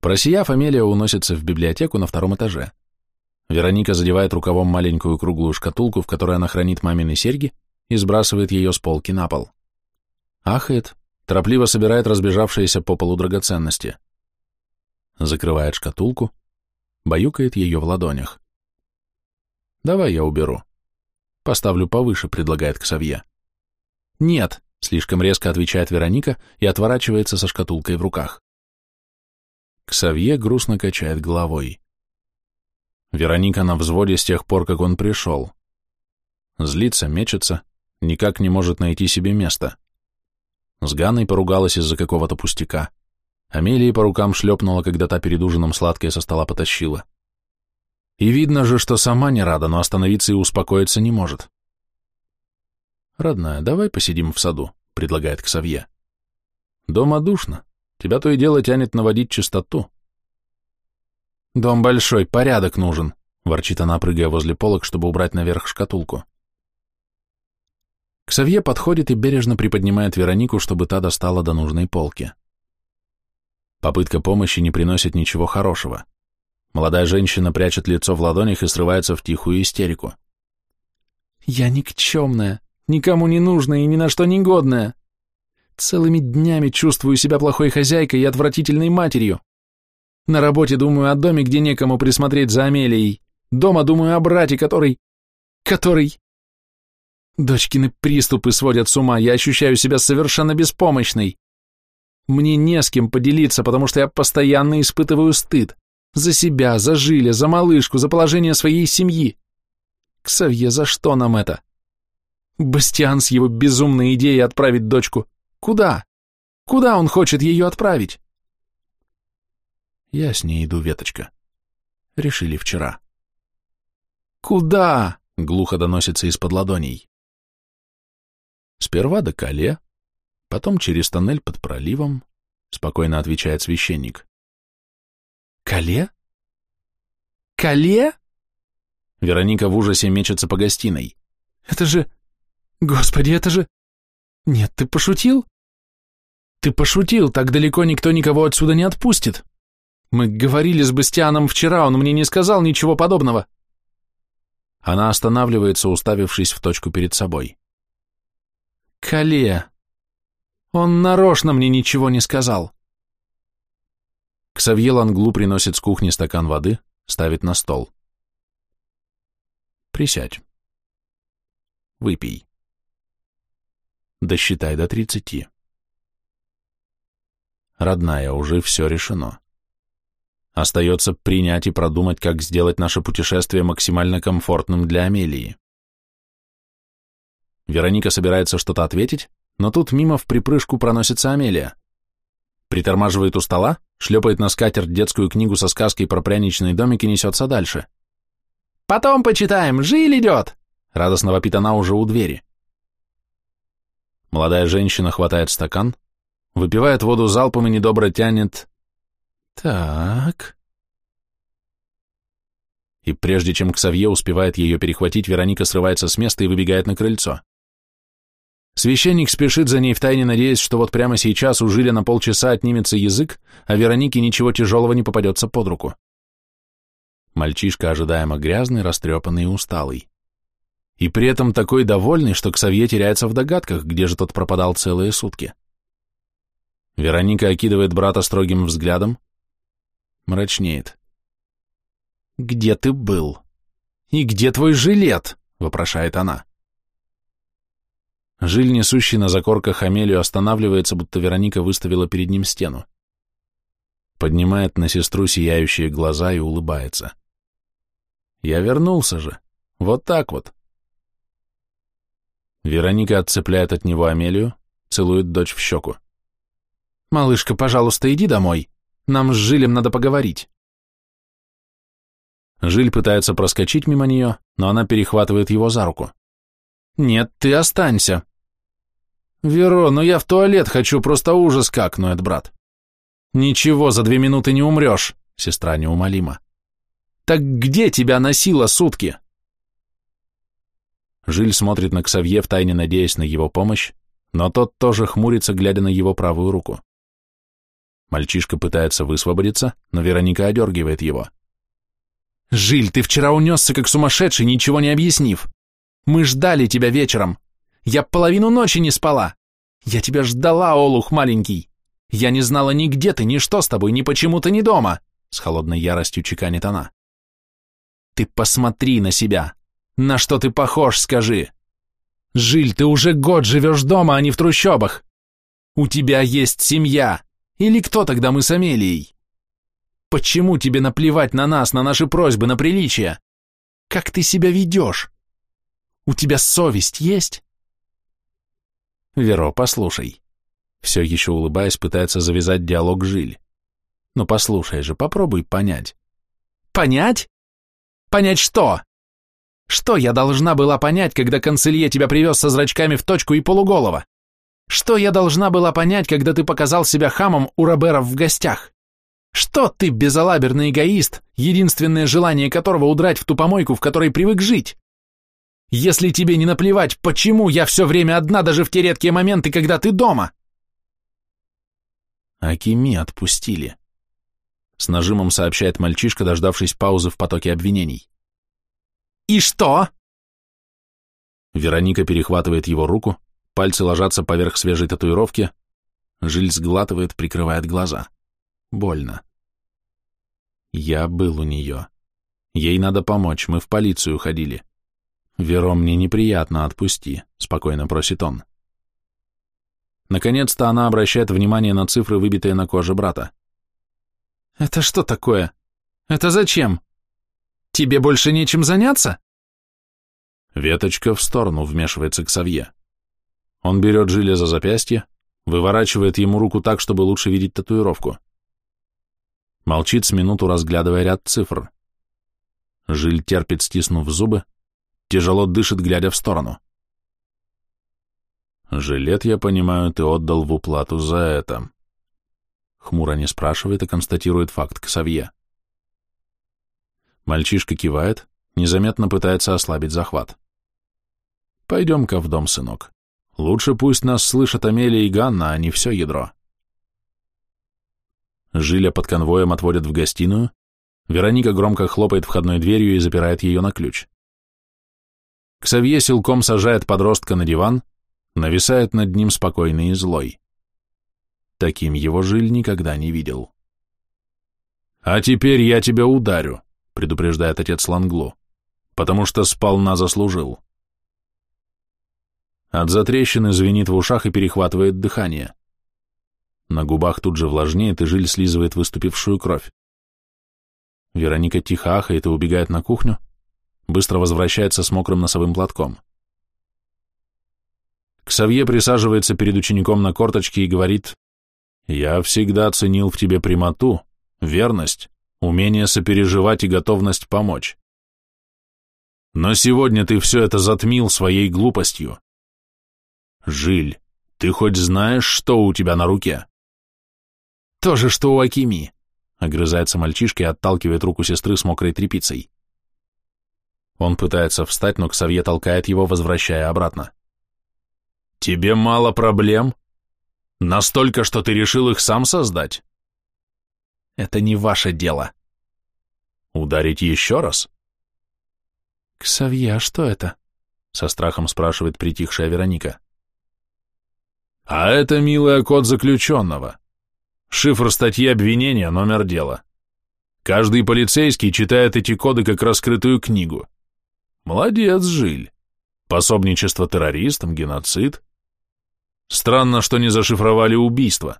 Просияв, Амелия уносится в библиотеку на втором этаже. Вероника задевает рукавом маленькую круглую шкатулку, в которой она хранит мамины серьги, и сбрасывает ее с полки на пол. Ахает, торопливо собирает разбежавшиеся по полу драгоценности. Закрывает шкатулку, баюкает ее в ладонях. «Давай я уберу». Поставлю повыше, предлагает Ксавье. Нет, слишком резко отвечает Вероника и отворачивается со шкатулкой в руках. Ксавье грустно качает головой. Вероника на взводе с тех пор, как он пришел. Злится, мечется, никак не может найти себе места. С Ганной поругалась из-за какого-то пустяка. Амелии по рукам шлепнула, когда та перед ужином сладкое со стола потащила. И видно же, что сама не рада, но остановиться и успокоиться не может. «Родная, давай посидим в саду», — предлагает Ксавье. «Дома душно. Тебя то и дело тянет наводить чистоту». «Дом большой, порядок нужен», — ворчит она, прыгая возле полок, чтобы убрать наверх шкатулку. Ксавье подходит и бережно приподнимает Веронику, чтобы та достала до нужной полки. Попытка помощи не приносит ничего хорошего. Молодая женщина прячет лицо в ладонях и срывается в тихую истерику. «Я никчемная, никому не нужная и ни на что не годная. Целыми днями чувствую себя плохой хозяйкой и отвратительной матерью. На работе думаю о доме, где некому присмотреть за Амелией. Дома думаю о брате, который... который... Дочкины приступы сводят с ума, я ощущаю себя совершенно беспомощной. Мне не с кем поделиться, потому что я постоянно испытываю стыд. За себя, за Жиля, за малышку, за положение своей семьи. Ксавье, за что нам это? Бастиан с его безумной идеей отправить дочку. Куда? Куда он хочет ее отправить? Я с ней иду, веточка. Решили вчера. «Куда?» — глухо доносится из-под ладоней. Сперва до Кале, потом через тоннель под проливом, спокойно отвечает священник. Кале? Кале? Вероника в ужасе мечется по гостиной. Это же... Господи, это же... Нет, ты пошутил? Ты пошутил, так далеко никто никого отсюда не отпустит. Мы говорили с Бастианом вчера, он мне не сказал ничего подобного. Она останавливается, уставившись в точку перед собой. Кале. Он нарочно мне ничего не сказал. Ксавье Ланглу приносит с кухни стакан воды, ставит на стол. Присядь. Выпей. Досчитай до тридцати. Родная, уже все решено. Остается принять и продумать, как сделать наше путешествие максимально комфортным для Амелии. Вероника собирается что-то ответить, но тут мимо в припрыжку проносится Амелия. Притормаживает у стола, шлепает на скатерть детскую книгу со сказкой про пряничный домик и несется дальше. «Потом почитаем, Жиль идет!» Радостно вопит она уже у двери. Молодая женщина хватает стакан, выпивает воду залпом и недобро тянет. Так. И прежде чем Ксавье успевает ее перехватить, Вероника срывается с места и выбегает на крыльцо. Священник спешит за ней втайне, надеясь, что вот прямо сейчас у Жиля на полчаса отнимется язык, а Веронике ничего тяжелого не попадется под руку. Мальчишка ожидаемо грязный, растрепанный и усталый и при этом такой довольный, что Ксавье теряется в догадках, где же тот пропадал целые сутки. Вероника окидывает брата строгим взглядом, мрачнеет. «Где ты был? И где твой жилет?» — вопрошает она. Жиль, несущий на закорках Амелию, останавливается, будто Вероника выставила перед ним стену. Поднимает на сестру сияющие глаза и улыбается. «Я вернулся же. Вот так вот. Вероника отцепляет от него Амелию, целует дочь в щеку. «Малышка, пожалуйста, иди домой. Нам с Жилем надо поговорить». Жиль пытается проскочить мимо нее, но она перехватывает его за руку. «Нет, ты останься». «Веро, ну я в туалет хочу, просто ужас как», — ноет брат. «Ничего, за две минуты не умрешь», — сестра неумолима. «Так где тебя носило сутки?» Жиль смотрит на Ксавье, втайне надеясь на его помощь, но тот тоже хмурится, глядя на его правую руку. Мальчишка пытается высвободиться, но Вероника одергивает его. «Жиль, ты вчера унесся как сумасшедший, ничего не объяснив. Мы ждали тебя вечером. Я половину ночи не спала. Я тебя ждала, Олух маленький. Я не знала ни где ты, ни что с тобой, ни почему ты не дома», с холодной яростью чеканит она. «Ты посмотри на себя. На что ты похож, скажи? Жиль, ты уже год живешь дома, а не в трущобах. У тебя есть семья. Или кто тогда мы с Амелией? Почему тебе наплевать на нас, на наши просьбы, на приличие? Как ты себя ведешь? У тебя совесть есть? Веро, послушай. Все еще улыбаясь, пытается завязать диалог Жиль. Ну послушай же, попробуй понять. Понять? Понять что? Что я должна была понять, когда канцелье тебя привез со зрачками в точку и полуголова? Что я должна была понять, когда ты показал себя хамом у Роберов в гостях? Что ты, безалаберный эгоист, единственное желание которого удрать в ту помойку, в которой привык жить? Если тебе не наплевать, почему я все время одна, даже в те редкие моменты, когда ты дома? Акими отпустили. С нажимом сообщает мальчишка, дождавшись паузы в потоке обвинений. «И что?» Вероника перехватывает его руку, пальцы ложатся поверх свежей татуировки, Жиль сглатывает, прикрывает глаза. Больно. Я был у нее. Ей надо помочь, мы в полицию ходили. Веро, мне неприятно, отпусти, спокойно просит он. Наконец-то она обращает внимание на цифры, выбитые на коже брата. «Это что такое? Это зачем?» Тебе больше нечем заняться?» Веточка в сторону вмешивается к Савье. Он берет Жиля за запястье, выворачивает ему руку так, чтобы лучше видеть татуировку. Молчит с минуту, разглядывая ряд цифр. Жиль терпит, стиснув зубы, тяжело дышит, глядя в сторону. «Жилет, я понимаю, ты отдал в уплату за это». Хмуро не спрашивает, а констатирует факт Ксавье. Мальчишка кивает, незаметно пытается ослабить захват. «Пойдем-ка в дом, сынок. Лучше пусть нас слышат Амелия и Ганна, а не все ядро». Жиля под конвоем отводят в гостиную, Вероника громко хлопает входной дверью и запирает ее на ключ. Ксавье силком сажает подростка на диван, нависает над ним спокойный и злой. Таким его Жиль никогда не видел. «А теперь я тебя ударю», — предупреждает отец Ланглу, «потому что сполна заслужил». От затрещины звенит в ушах и перехватывает дыхание. На губах тут же влажнеет, и Жиль слизывает выступившую кровь. Вероника тихо ахает и убегает на кухню, быстро возвращается с мокрым носовым платком. Ксавье присаживается перед учеником на корточке и говорит, «Я всегда ценил в тебе прямоту, верность, умение сопереживать и готовность помочь. Но сегодня ты все это затмил своей глупостью. Жиль, ты хоть знаешь, что у тебя на руке?» «То же, что у Акими», — огрызается мальчишка и отталкивает руку сестры с мокрой тряпицей. Он пытается встать, но Ксавье толкает его, возвращая обратно. «Тебе мало проблем? Настолько, что ты решил их сам создать?» «Это не ваше дело». «Ударить еще раз?» «Ксавье, а что это?» — со страхом спрашивает притихшая Вероника. «А это, милая, код заключенного. Шифр статьи обвинения, номер дела. Каждый полицейский читает эти коды как раскрытую книгу. Молодец, Жиль. Пособничество террористам, геноцид. Странно, что не зашифровали убийство.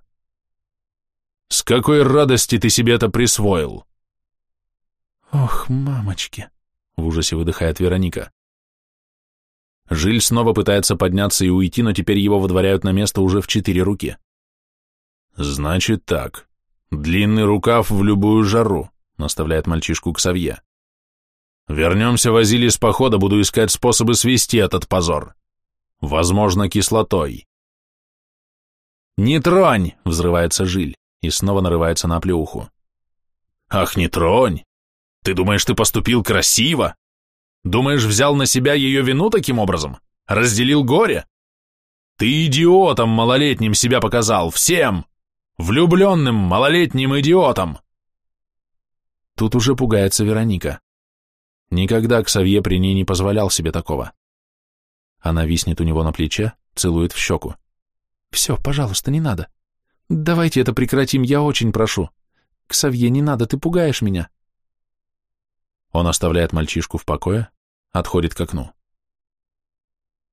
С какой радости ты себе это присвоил? Ох, мамочки, в ужасе выдыхает Вероника. Жиль снова пытается подняться и уйти, но теперь его выдворяют на место уже в четыре руки. Значит так. Длинный рукав в любую жару, наставляет мальчишку к Савье. Вернемся в Азили с похода, буду искать способы свести этот позор. Возможно, кислотой. «Не тронь!» — взрывается Жиль и снова нарывается на плюху. «Ах, не тронь! Ты думаешь, ты поступил красиво? Думаешь, взял на себя ее вину таким образом? Разделил горе? Ты идиотом малолетним себя показал, всем! Влюбленным малолетним идиотом!» Тут уже пугается Вероника. Никогда Ксавье при ней не позволял себе такого. Она виснет у него на плече, целует в щеку. «Все, пожалуйста, не надо. Давайте это прекратим, я очень прошу. Ксавье, не надо, ты пугаешь меня». Он оставляет мальчишку в покое, отходит к окну.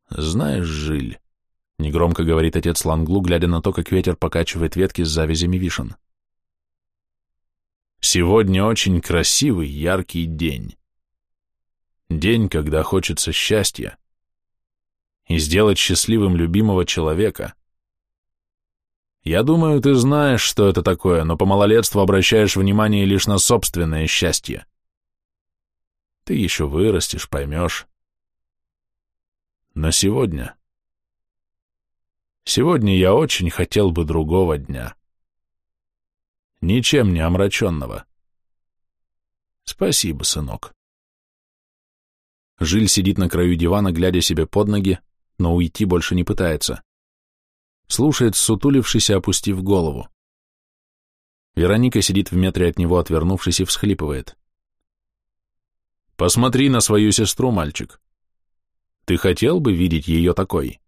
«Знаешь, Жиль», — негромко говорит отец Ланглу, глядя на то, как ветер покачивает ветки с завязями вишен. «Сегодня очень красивый, яркий день. День, когда хочется счастья. И сделать счастливым любимого человека. Я думаю, ты знаешь, что это такое, но по малолетству обращаешь внимание лишь на собственное счастье. Ты еще вырастешь, поймешь. Но сегодня... Сегодня я очень хотел бы другого дня. Ничем не омраченного. Спасибо, сынок. Жиль сидит на краю дивана, глядя себе под ноги, но уйти больше не пытается. Слушает, сутулившись и опустив голову. Вероника сидит в метре от него, отвернувшись, и всхлипывает. «Посмотри на свою сестру, мальчик. Ты хотел бы видеть ее такой?»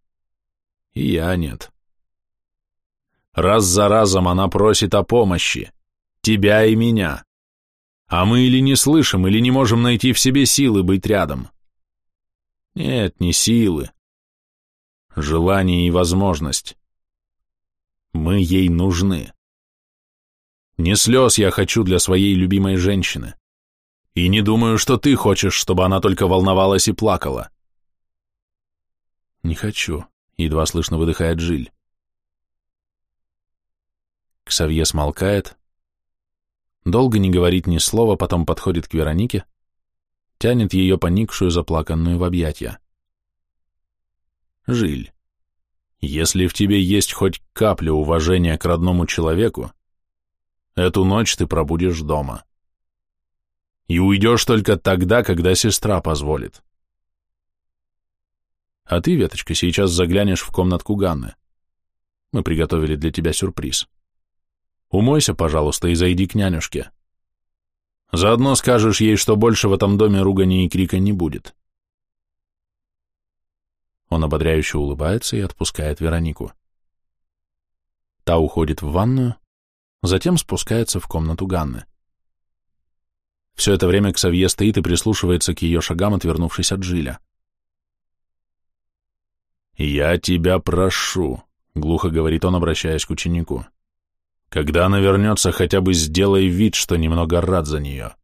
«И я нет». Раз за разом она просит о помощи. Тебя и меня. А мы или не слышим, или не можем найти в себе силы быть рядом. Нет, не силы. Желание и возможность. Мы ей нужны. Не слез я хочу для своей любимой женщины. И не думаю, что ты хочешь, чтобы она только волновалась и плакала. Не хочу, едва слышно выдыхает Жиль. Ксавье смолкает, долго не говорит ни слова, потом подходит к Веронике, тянет ее поникшую, заплаканную в объятья. Жиль, если в тебе есть хоть капля уважения к родному человеку, эту ночь ты пробудешь дома. И уйдешь только тогда, когда сестра позволит. А ты, Веточка, сейчас заглянешь в комнатку Ганны. Мы приготовили для тебя сюрприз. Умойся, пожалуйста, и зайди к нянюшке. Заодно скажешь ей, что больше в этом доме ругани и крика не будет. Он ободряюще улыбается и отпускает Веронику. Та уходит в ванную, затем спускается в комнату Ганны. Все это время Ксавье стоит и прислушивается к ее шагам, отвернувшись от Жиля. «Я тебя прошу», — глухо говорит он, обращаясь к ученику. Когда она вернется, хотя бы сделай вид, что немного рад за нее.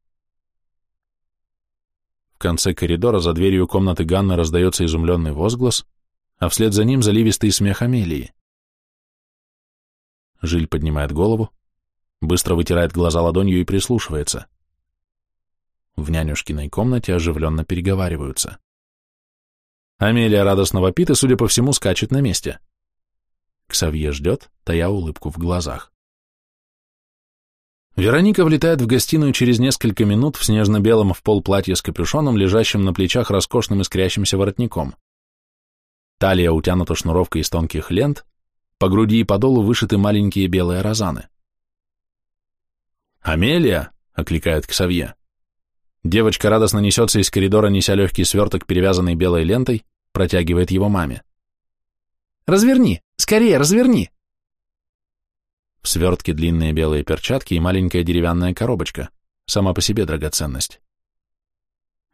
В конце коридора за дверью комнаты Ганны раздается изумленный возглас, а вслед за ним заливистый смех Амелии. Жиль поднимает голову, быстро вытирает глаза ладонью и прислушивается. В нянюшкиной комнате оживленно переговариваются. Амелия радостно вопит и, судя по всему, скачет на месте. Ксавье ждет, тая улыбку в глазах. Вероника влетает в гостиную через несколько минут в снежно-белом в пол платье с капюшоном, лежащим на плечах роскошным искрящимся воротником. Талия утянута шнуровкой из тонких лент, по груди и по долу вышиты маленькие белые розаны. «Амелия!» — окликает Ксавье. Девочка радостно несется из коридора, неся легкий сверток, перевязанный белой лентой, протягивает его маме. «Разверни! Скорее, разверни!» В свертке длинные белые перчатки и маленькая деревянная коробочка, сама по себе драгоценность.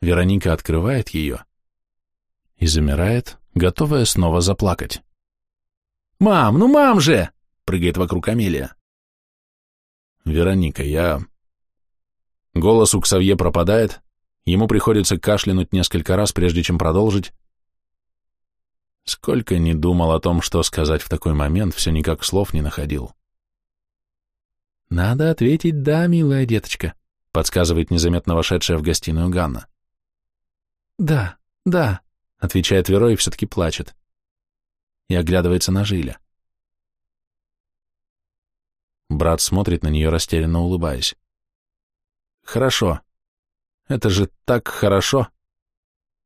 Вероника открывает ее и замирает, готовая снова заплакать. «Мам, ну мам же!» — прыгает вокруг Амелия. «Вероника, я...» Голос у Ксавье пропадает, ему приходится кашлянуть несколько раз, прежде чем продолжить. Сколько не думал о том, что сказать в такой момент, все никак слов не находил. «Надо ответить «да», милая деточка», — подсказывает незаметно вошедшая в гостиную Ганна. «Да, да», — отвечает Веро и все-таки плачет. И оглядывается на Жиля. Брат смотрит на нее, растерянно улыбаясь. «Хорошо. Это же так хорошо!»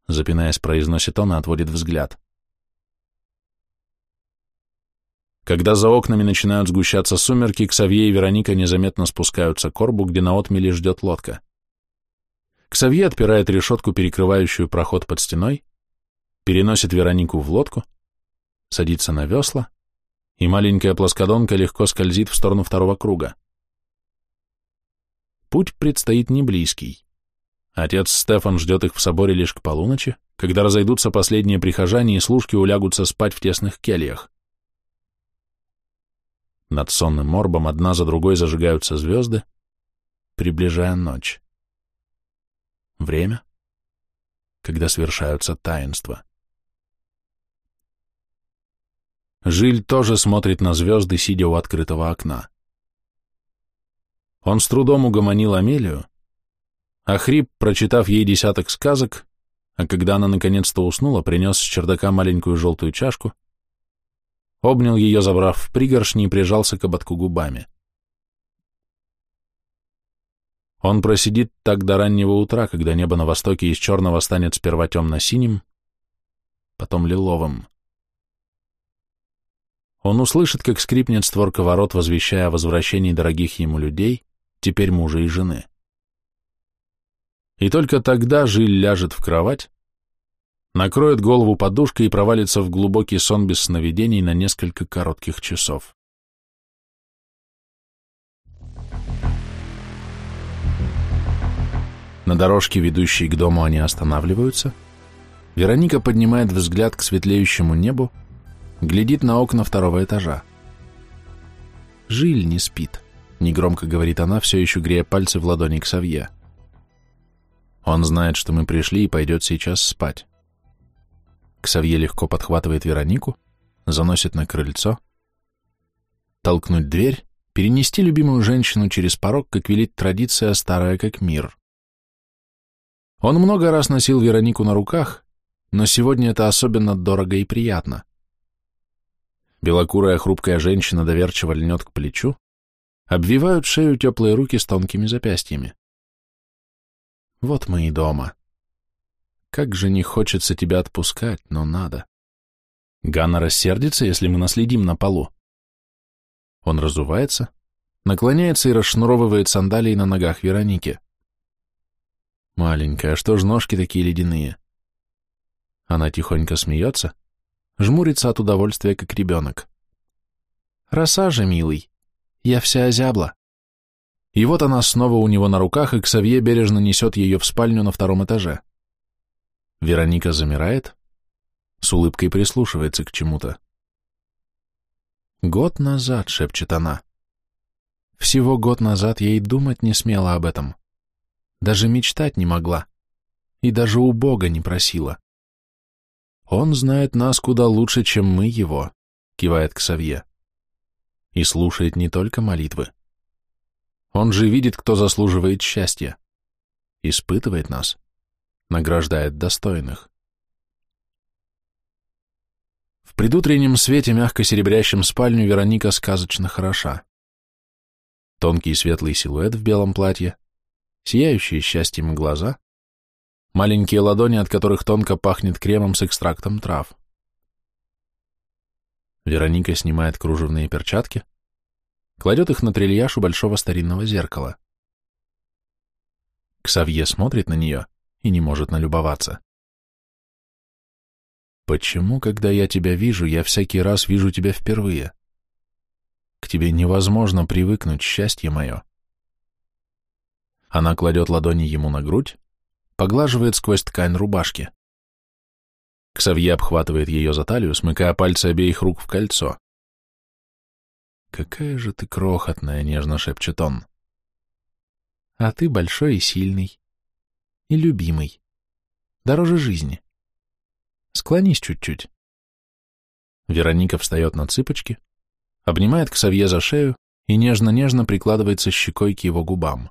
Запинаясь, произносит он и отводит взгляд. Когда за окнами начинают сгущаться сумерки, Ксавье и Вероника незаметно спускаются к корбу, где на отмеле ждет лодка. Ксавье отпирает решетку, перекрывающую проход под стеной, переносит Веронику в лодку, садится на весла, и маленькая плоскодонка легко скользит в сторону второго круга. Путь предстоит не близкий. Отец Стефан ждет их в соборе лишь к полуночи, когда разойдутся последние прихожане и служки улягутся спать в тесных кельях. Над сонным морбом одна за другой зажигаются звезды, приближая ночь. Время, когда совершаются таинства. Жиль тоже смотрит на звезды, сидя у открытого окна. Он с трудом угомонил Амелию, а Хрип, прочитав ей десяток сказок, а когда она наконец-то уснула, принес с чердака маленькую желтую чашку, обнял ее, забрав в пригоршни и прижался к ободку губами. Он просидит так до раннего утра, когда небо на востоке из черного станет сперва темно-синим, потом лиловым. Он услышит, как скрипнет створка ворот, возвещая о возвращении дорогих ему людей, теперь мужа и жены. И только тогда Жиль ляжет в кровать, накроет голову подушкой и провалится в глубокий сон без сновидений на несколько коротких часов. На дорожке, ведущей к дому, они останавливаются. Вероника поднимает взгляд к светлеющему небу, глядит на окна второго этажа. «Жиль не спит», — негромко говорит она, все еще грея пальцы в ладони к Савье. «Он знает, что мы пришли и пойдет сейчас спать. Ксавье легко подхватывает Веронику, заносит на крыльцо. Толкнуть дверь, перенести любимую женщину через порог, как велит традиция, старая как мир. Он много раз носил Веронику на руках, но сегодня это особенно дорого и приятно. Белокурая хрупкая женщина доверчиво льнет к плечу, обвивают шею теплые руки с тонкими запястьями. Вот мы и дома. Как же не хочется тебя отпускать, но надо. Ганна рассердится, если мы наследим на полу. Он разувается, наклоняется и расшнуровывает сандалии на ногах Вероники. Маленькая, что ж ножки такие ледяные? Она тихонько смеется, жмурится от удовольствия, как ребенок. Роса же, милый, я вся озябла. И вот она снова у него на руках, и Ксавье бережно несет ее в спальню на втором этаже. Вероника замирает, с улыбкой прислушивается к чему-то. «Год назад», — шепчет она. Всего год назад я и думать не смела об этом. Даже мечтать не могла. И даже у Бога не просила. Он знает нас куда лучше, чем мы его, кивает Ксавье. И слушает не только молитвы. Он же видит, кто заслуживает счастья. Испытывает нас. Награждает достойных. В предутреннем свете, мягко серебрящем спальню, Вероника сказочно хороша. Тонкий светлый силуэт в белом платье, сияющие счастьем глаза, маленькие ладони, от которых тонко пахнет кремом с экстрактом трав. Вероника снимает кружевные перчатки, кладет их на трильяж у большого старинного зеркала. Ксавье смотрит на нее и не может налюбоваться. «Почему, когда я тебя вижу, я всякий раз вижу тебя впервые? К тебе невозможно привыкнуть, счастье мое». Она кладет ладони ему на грудь, поглаживает сквозь ткань рубашки. Ксавье обхватывает ее за талию, смыкая пальцы обеих рук в кольцо. «Какая же ты крохотная!» — нежно шепчет он. «А ты большой и сильный. И любимый. Дороже жизни. Склонись чуть-чуть». Вероника встает на цыпочки, обнимает Ксавье за шею и нежно-нежно прикладывается щекой к его губам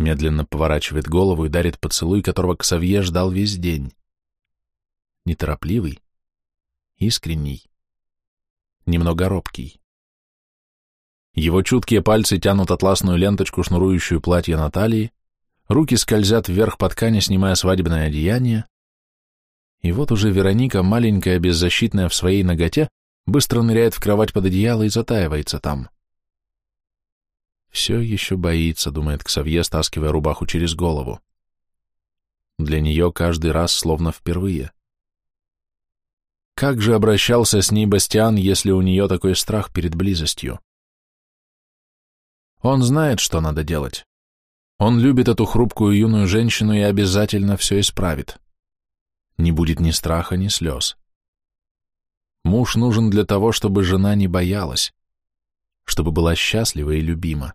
медленно поворачивает голову и дарит поцелуй, которого Ксавье ждал весь день. Неторопливый, искренний, немного робкий. Его чуткие пальцы тянут атласную ленточку, шнурующую платье на талии, руки скользят вверх по ткани, снимая свадебное одеяние, и вот уже Вероника, маленькая, беззащитная в своей ноготе, быстро ныряет в кровать под одеяло и затаивается там. Все еще боится, думает Ксавье, стаскивая рубаху через голову. Для нее каждый раз словно впервые. Как же обращался с ней Бастиан, если у нее такой страх перед близостью? Он знает, что надо делать. Он любит эту хрупкую юную женщину и обязательно все исправит. Не будет ни страха, ни слез. Муж нужен для того, чтобы жена не боялась, чтобы была счастлива и любима.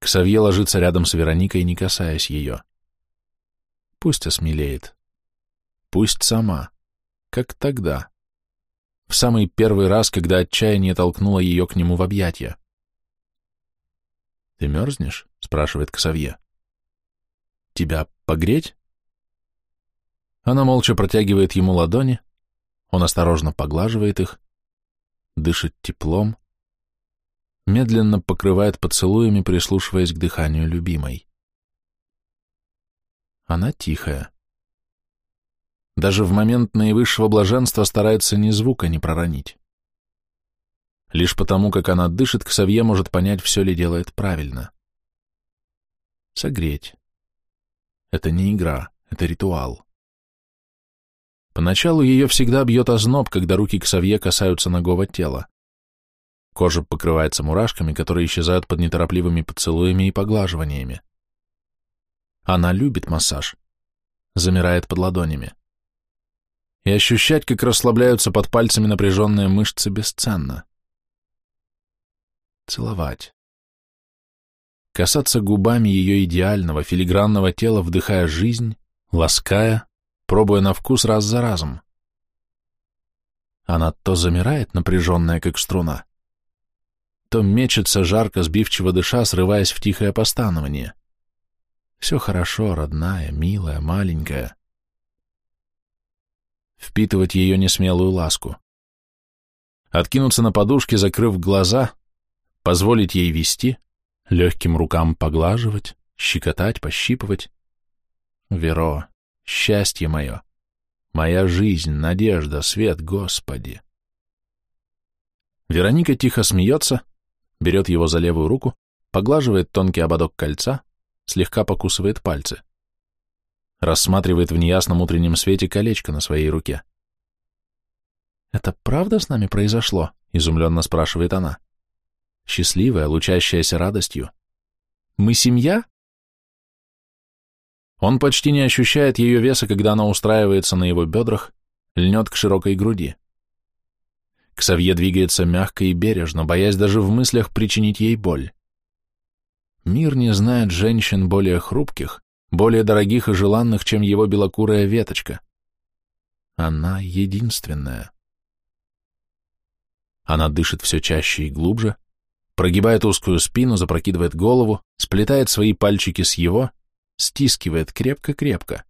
Ксавье ложится рядом с Вероникой, не касаясь ее. Пусть осмелеет. Пусть сама. Как тогда. В самый первый раз, когда отчаяние толкнуло ее к нему в объятия. «Ты мерзнешь?» — спрашивает Ксавье. «Тебя погреть?» Она молча протягивает ему ладони, он осторожно поглаживает их, дышит теплом, медленно покрывает поцелуями, прислушиваясь к дыханию любимой. Она тихая. Даже в момент наивысшего блаженства старается ни звука не проронить. Лишь потому, как она дышит, Ксавье может понять, все ли делает правильно. Согреть. Это не игра, это ритуал. Поначалу ее всегда бьет озноб, когда руки Ксавье касаются ногого тела. Кожа покрывается мурашками, которые исчезают под неторопливыми поцелуями и поглаживаниями. Она любит массаж, замирает под ладонями. И ощущать, как расслабляются под пальцами напряженные мышцы, бесценно. Целовать. Касаться губами ее идеального, филигранного тела, вдыхая жизнь, лаская, пробуя на вкус раз за разом. Она то замирает, напряженная, как струна, то мечется жарко, сбивчиво дыша, срываясь в тихое постанование. Все хорошо, родная, милая, маленькая. Впитывать ее несмелую ласку. Откинуться на подушке, закрыв глаза, позволить ей вести, легким рукам поглаживать, щекотать, пощипывать. Веро, счастье мое, моя жизнь, надежда, свет, Господи. Вероника тихо смеется, берет его за левую руку, поглаживает тонкий ободок кольца, слегка покусывает пальцы. Рассматривает в неясном утреннем свете колечко на своей руке. «Это правда с нами произошло?» — изумленно спрашивает она. Счастливая, лучащаяся радостью. «Мы семья?» Он почти не ощущает ее веса, когда она устраивается на его бедрах, льнет к широкой груди. Ксавье двигается мягко и бережно, боясь даже в мыслях причинить ей боль. Мир не знает женщин более хрупких, более дорогих и желанных, чем его белокурая веточка. Она единственная. Она дышит все чаще и глубже, прогибает узкую спину, запрокидывает голову, сплетает свои пальчики с его, стискивает крепко-крепко.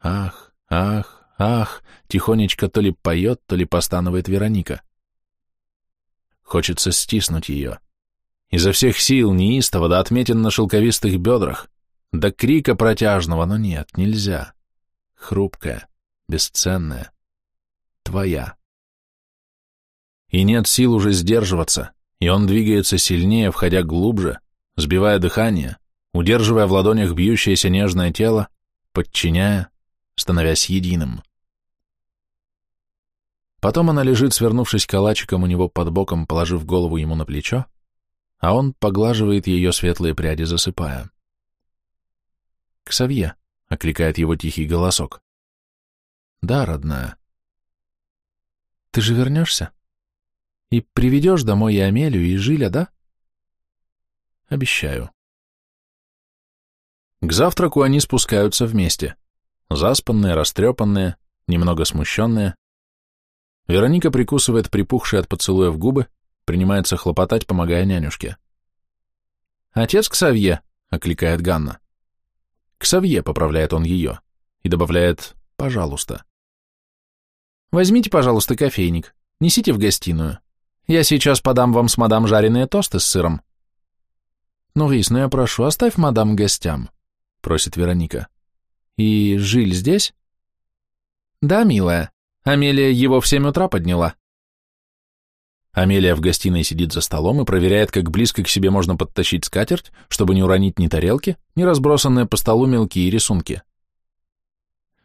Ах, ах, ах, тихонечко то ли поет, то ли постанывает Вероника. Хочется стиснуть ее, Изо всех сил, неистово, да отметин на шелковистых бедрах, до крика протяжного, но нет, нельзя. Хрупкая, бесценная, твоя. И нет сил уже сдерживаться, и он двигается сильнее, входя глубже, сбивая дыхание, удерживая в ладонях бьющееся нежное тело, подчиняя, становясь единым. Потом она лежит, свернувшись калачиком у него под боком, положив голову ему на плечо, а он поглаживает ее светлые пряди, засыпая. «Ксавье», — окликает его тихий голосок. «Да, родная». «Ты же вернешься? И приведешь домой и Амелию, и Жиля, да?» «Обещаю». К завтраку они спускаются вместе, заспанные, растрепанные, немного смущенные. Вероника прикусывает припухшие от поцелуев губы, принимается хлопотать, помогая нянюшке. «Отец Ксавье!» — окликает Ганна. «Ксавье!» — поправляет он ее и добавляет «пожалуйста». «Возьмите, пожалуйста, кофейник, несите в гостиную. Я сейчас подам вам с мадам жареные тосты с сыром». «Ну, Рис, ну я прошу, оставь мадам гостям», — просит Вероника. «И Жиль здесь?» «Да, милая. Амелия его в семь утра подняла. Амелия в гостиной сидит за столом и проверяет, как близко к себе можно подтащить скатерть, чтобы не уронить ни тарелки, ни разбросанные по столу мелкие рисунки.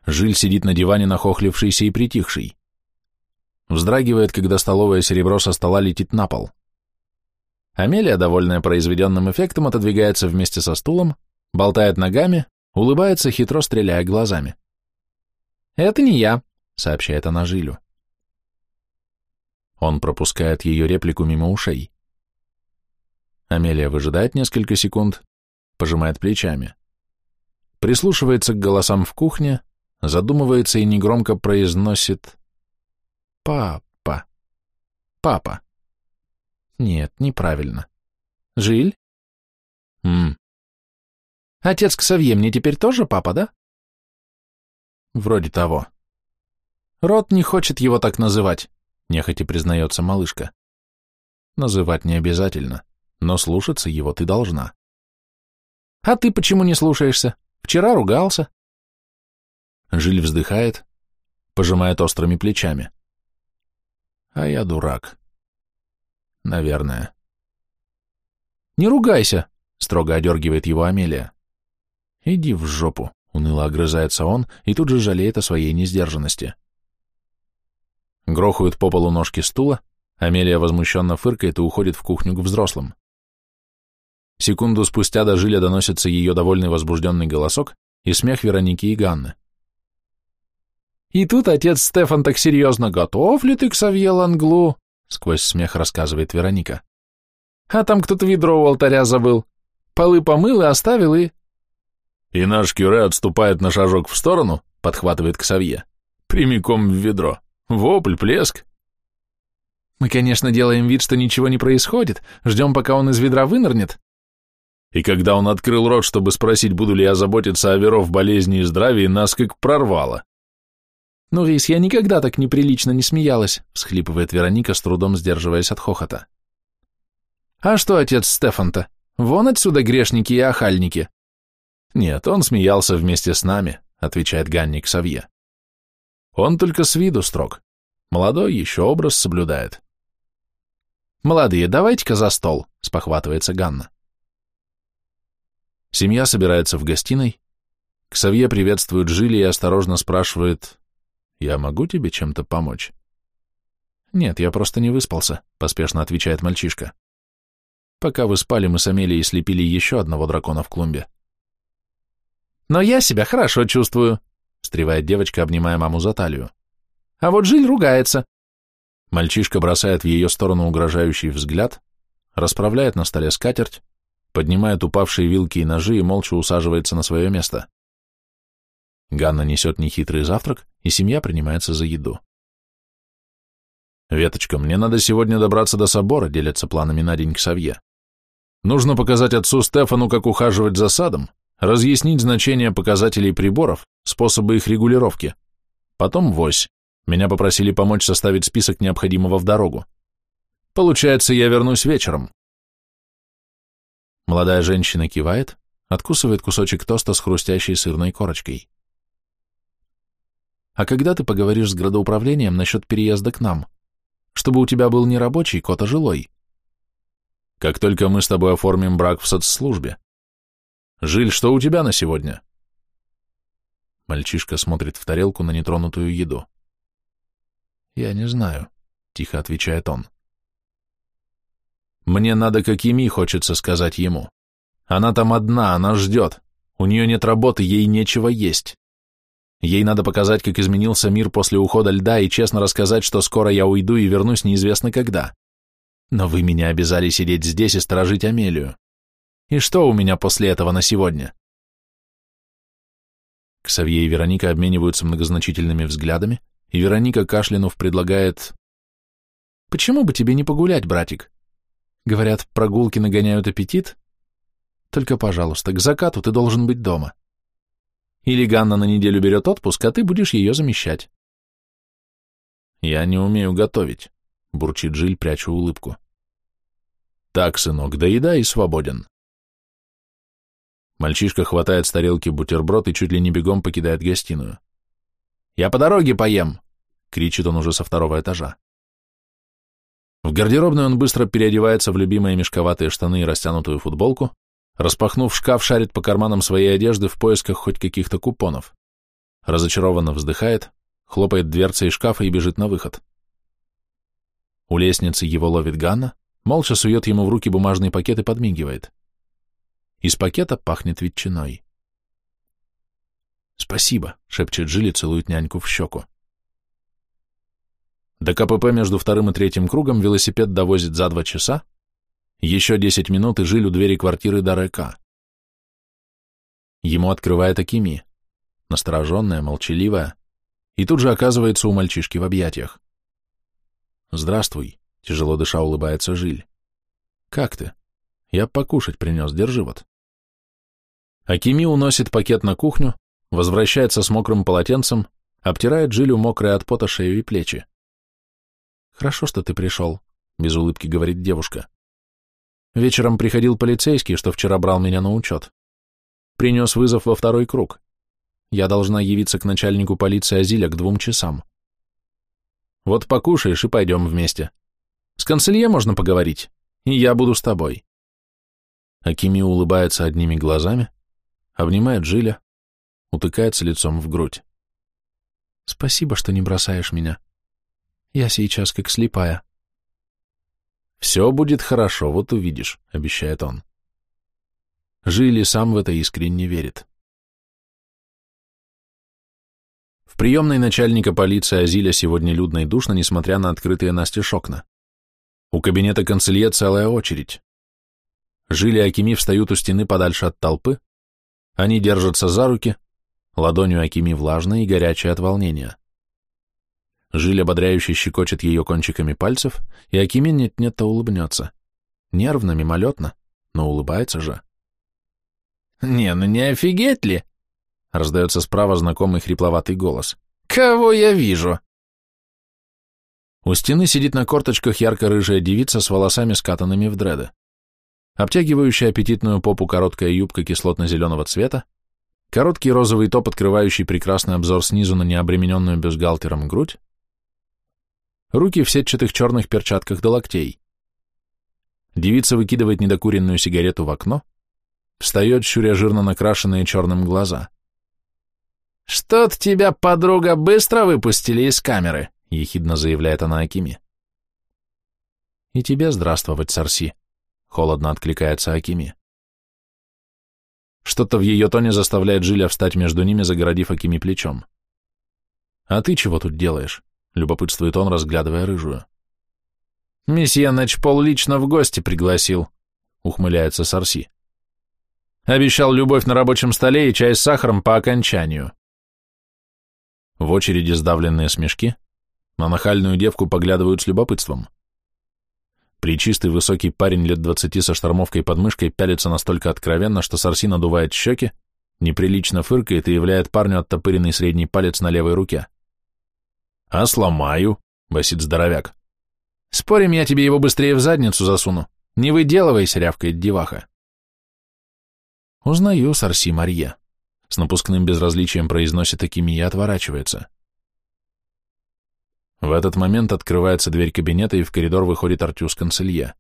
Жиль сидит на диване, нахохлившийся и притихший. Вздрагивает, когда столовое серебро со стола летит на пол. Амелия, довольная произведенным эффектом, отодвигается вместе со стулом, болтает ногами, улыбается, хитро стреляя глазами. «Это не я», — сообщает она Жилю. Он пропускает ее реплику мимо ушей. Амелия выжидает несколько секунд, пожимает плечами. Прислушивается к голосам в кухне, задумывается и негромко произносит «Папа! Папа!» Нет, неправильно. «Жиль?» «М». «Отец Ксавье мне теперь тоже папа, да?» «Вроде того». Рот не хочет его так называть нехотя признается малышка. Называть не обязательно, но слушаться его ты должна. А ты почему не слушаешься? Вчера ругался. Жиль вздыхает, пожимает острыми плечами. А я дурак. Наверное. Не ругайся, строго одергивает его Амелия. Иди в жопу, уныло огрызается он и тут же жалеет о своей несдержанности. Грохают по полу ножки стула, Амелия возмущенно фыркает и уходит в кухню к взрослым. Секунду спустя до Жиля доносится ее довольный возбужденный голосок и смех Вероники и Ганны. «И тут отец Стефан так серьезно, готов ли ты к Савье Ланглу?» сквозь смех рассказывает Вероника. «А там кто-то ведро у алтаря забыл. Полы помыл и оставил и...» «И наш Кюре отступает на шажок в сторону», подхватывает Ксавье, прямиком в ведро. Вопль, плеск. Мы, конечно, делаем вид, что ничего не происходит, ждем, пока он из ведра вынырнет. И когда он открыл рот, чтобы спросить, буду ли я заботиться о Веров болезни и здравии, нас как прорвало. «Ну, Рис, я никогда так неприлично не смеялась», — всхлипывает Вероника, с трудом сдерживаясь от хохота. «А что отец Стефан-то? Вон отсюда грешники и охальники». «Нет, он смеялся вместе с нами», — отвечает Ганник Савье. «Он только с виду строг. Молодой еще образ соблюдает». «Молодые, давайте-ка за стол», — спохватывается Ганна. Семья собирается в гостиной. Ксавье приветствует Жили и осторожно спрашивает, «Я могу тебе чем-то помочь?» «Нет, я просто не выспался», — поспешно отвечает мальчишка. «Пока вы спали, мы с Амелией слепили еще одного дракона в клумбе». «Но я себя хорошо чувствую», — встревает девочка, обнимая маму за талию. «А вот Жиль ругается». Мальчишка бросает в ее сторону угрожающий взгляд, расправляет на столе скатерть, поднимает упавшие вилки и ножи и молча усаживается на свое место. Ганна несет нехитрый завтрак, и семья принимается за еду. «Веточка, мне надо сегодня добраться до собора», — делятся планами на день к Савье. «Нужно показать отцу Стефану, как ухаживать за садом, разъяснить значение показателей приборов, способы их регулировки. Потом вось. Меня попросили помочь составить список необходимого в дорогу. Получается, я вернусь вечером. Молодая женщина кивает, откусывает кусочек тоста с хрустящей сырной корочкой. «А когда ты поговоришь с градоуправлением насчет переезда к нам? Чтобы у тебя был не рабочий кот, а жилой?» «Как только мы с тобой оформим брак в соцслужбе. Жиль, что у тебя на сегодня?» Мальчишка смотрит в тарелку на нетронутую еду. «Я не знаю», — тихо отвечает он. Мне надо как Еми, хочется сказать ему. Она там одна, она ждет. У нее нет работы, ей нечего есть. Ей надо показать, как изменился мир после ухода льда и честно рассказать, что скоро я уйду и вернусь неизвестно когда. Но вы меня обязали сидеть здесь и сторожить Амелию. И что у меня после этого на сегодня? Ксавье и Вероника обмениваются многозначительными взглядами, и Вероника, кашлянув, предлагает «Почему бы тебе не погулять, братик? Говорят, прогулки нагоняют аппетит. Только, пожалуйста, к закату ты должен быть дома. Или Ганна на неделю берет отпуск, а ты будешь ее замещать. Я не умею готовить, бурчит Жиль, пряча улыбку. Так, сынок, доедай и свободен. Мальчишка хватает с тарелки бутерброд и чуть ли не бегом покидает гостиную. «Я по дороге поем!» — кричит он уже со второго этажа. В гардеробной он быстро переодевается в любимые мешковатые штаны и растянутую футболку, распахнув шкаф, шарит по карманам своей одежды в поисках хоть каких-то купонов. Разочарованно вздыхает, хлопает дверцей шкафа и бежит на выход. У лестницы его ловит Ганна, молча сует ему в руки бумажный пакет и подмигивает. Из пакета пахнет ветчиной. «Спасибо», — шепчет Джилли, целует няньку в щеку. До КПП между вторым и третьим кругом велосипед довозит за два часа, еще десять минут и жили у двери квартиры Дарека. Ему открывает Акими, настороженная, молчаливая, и тут же оказывается у мальчишки в объятиях. «Здравствуй», — тяжело дыша улыбается Жиль. «Как ты? Я покушать принес, держи вот». Акими уносит пакет на кухню, возвращается с мокрым полотенцем, обтирает Жилю мокрые от пота шею и плечи. «Хорошо, что ты пришел», — без улыбки говорит девушка. «Вечером приходил полицейский, что вчера брал меня на учет. Принес вызов во второй круг. Я должна явиться к начальнику полиции Азиля к двум часам. Вот покушаешь и пойдем вместе. С канцелье можно поговорить, и я буду с тобой». Акими улыбается одними глазами, обнимает Жиля, утыкается лицом в грудь. «Спасибо, что не бросаешь меня», я сейчас как слепая. Все будет хорошо, вот увидишь, обещает он. Жили сам в это искренне верит. В приемной начальника полиции Азиля сегодня людно и душно, несмотря на открытые настежь окна. У кабинета канцелье целая очередь. Жили Акими встают у стены подальше от толпы, они держатся за руки, ладонью Акими влажная и горячая от волнения. Жиль ободряюще щекочет ее кончиками пальцев, и Акиме нет-нет-то улыбнется. Нервно, мимолетно, но улыбается же. «Не, ну не офигеть ли?» — раздается справа знакомый хрипловатый голос. «Кого я вижу?» У стены сидит на корточках ярко-рыжая девица с волосами скатанными в дреды. Обтягивающая аппетитную попу короткая юбка кислотно-зеленого цвета, короткий розовый топ, открывающий прекрасный обзор снизу на необремененную бюстгальтером грудь, руки в сетчатых черных перчатках до локтей. Девица выкидывает недокуренную сигарету в окно, встает, щуря жирно накрашенные черным глаза. «Что-то тебя, подруга, быстро выпустили из камеры», — ехидно заявляет она Акими. «И тебе здравствовать, Сарси», — холодно откликается Акими. Что-то в ее тоне заставляет Жиля встать между ними, загородив Акими плечом. «А ты чего тут делаешь?» — любопытствует он, разглядывая рыжую. «Месье Ночпол лично в гости пригласил», — ухмыляется Сарси. «Обещал любовь на рабочем столе и чай с сахаром по окончанию». В очереди сдавленные смешки, на нахальную девку поглядывают с любопытством. Причистый высокий парень лет двадцати со штормовкой под мышкой пялится настолько откровенно, что Сарси надувает щеки, неприлично фыркает и являет парню оттопыренный средний палец на левой руке. «А сломаю», — басит здоровяк. «Спорим, я тебе его быстрее в задницу засуну. Не выделывайся», — рявкает деваха. «Узнаю, Сарси Марья», — с напускным безразличием произносит Акими и отворачивается. В этот момент открывается дверь кабинета, и в коридор выходит Артюс Канцелье.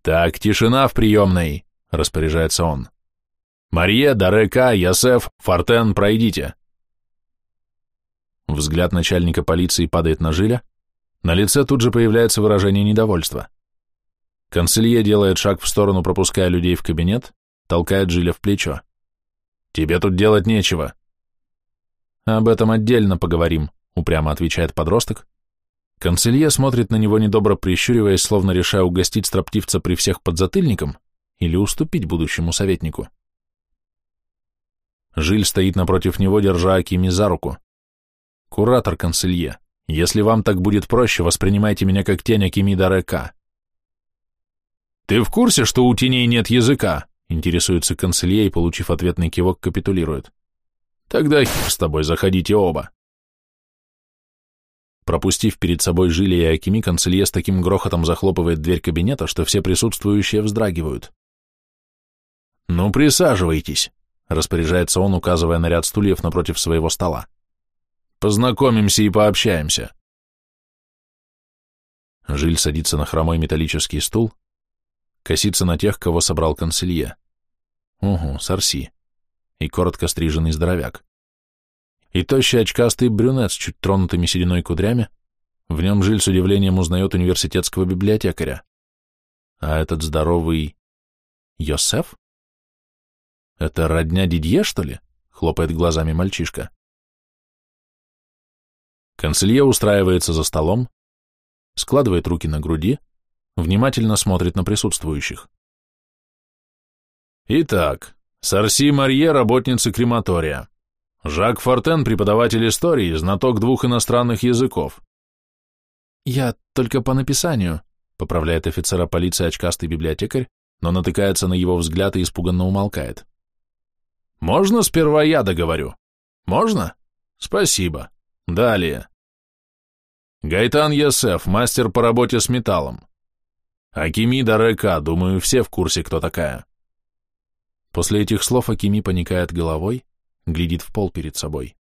«Так, тишина в приемной!» — распоряжается он. «Марье, Дарека, Ясеф, Фортен, пройдите!» Взгляд начальника полиции падает на Жиля, на лице тут же появляется выражение недовольства. Канцелье делает шаг в сторону, пропуская людей в кабинет, толкает Жиля в плечо. «Тебе тут делать нечего». «Об этом отдельно поговорим», упрямо отвечает подросток. Канцелье смотрит на него недобро прищуриваясь, словно решая угостить строптивца при всех подзатыльником или уступить будущему советнику. Жиль стоит напротив него, держа Акими за руку. «Куратор канцелье, если вам так будет проще, воспринимайте меня как тень Акими Дарека». «Ты в курсе, что у теней нет языка?» интересуется канцелье и, получив ответный кивок, капитулирует. «Тогда хер с тобой, заходите оба». Пропустив перед собой Жили и Акими, канцелье с таким грохотом захлопывает дверь кабинета, что все присутствующие вздрагивают. «Ну, присаживайтесь», — распоряжается он, указывая на ряд стульев напротив своего стола. «Познакомимся и пообщаемся». Жиль садится на хромой металлический стул, косится на тех, кого собрал канцелье. Угу, Сарси. И коротко стриженный здоровяк и тощий очкастый брюнет с чуть тронутыми сединой кудрями, в нем Жиль с удивлением узнает университетского библиотекаря. А этот здоровый... Йосеф? Это родня Дидье, что ли? Хлопает глазами мальчишка. Канцелье устраивается за столом, складывает руки на груди, внимательно смотрит на присутствующих. Итак, Сарси Марье, работница крематория. Жак Фортен, преподаватель истории, знаток двух иностранных языков. Я только по написанию, поправляет офицера полиции очкастый библиотекарь, но натыкается на его взгляд и испуганно умолкает. Можно сперва я договорю? Можно? Спасибо. Далее. Гайтан Ясеф, мастер по работе с металлом. Акимида Река, думаю, все в курсе, кто такая. После этих слов Акими поникает головой, глядит в пол перед собой.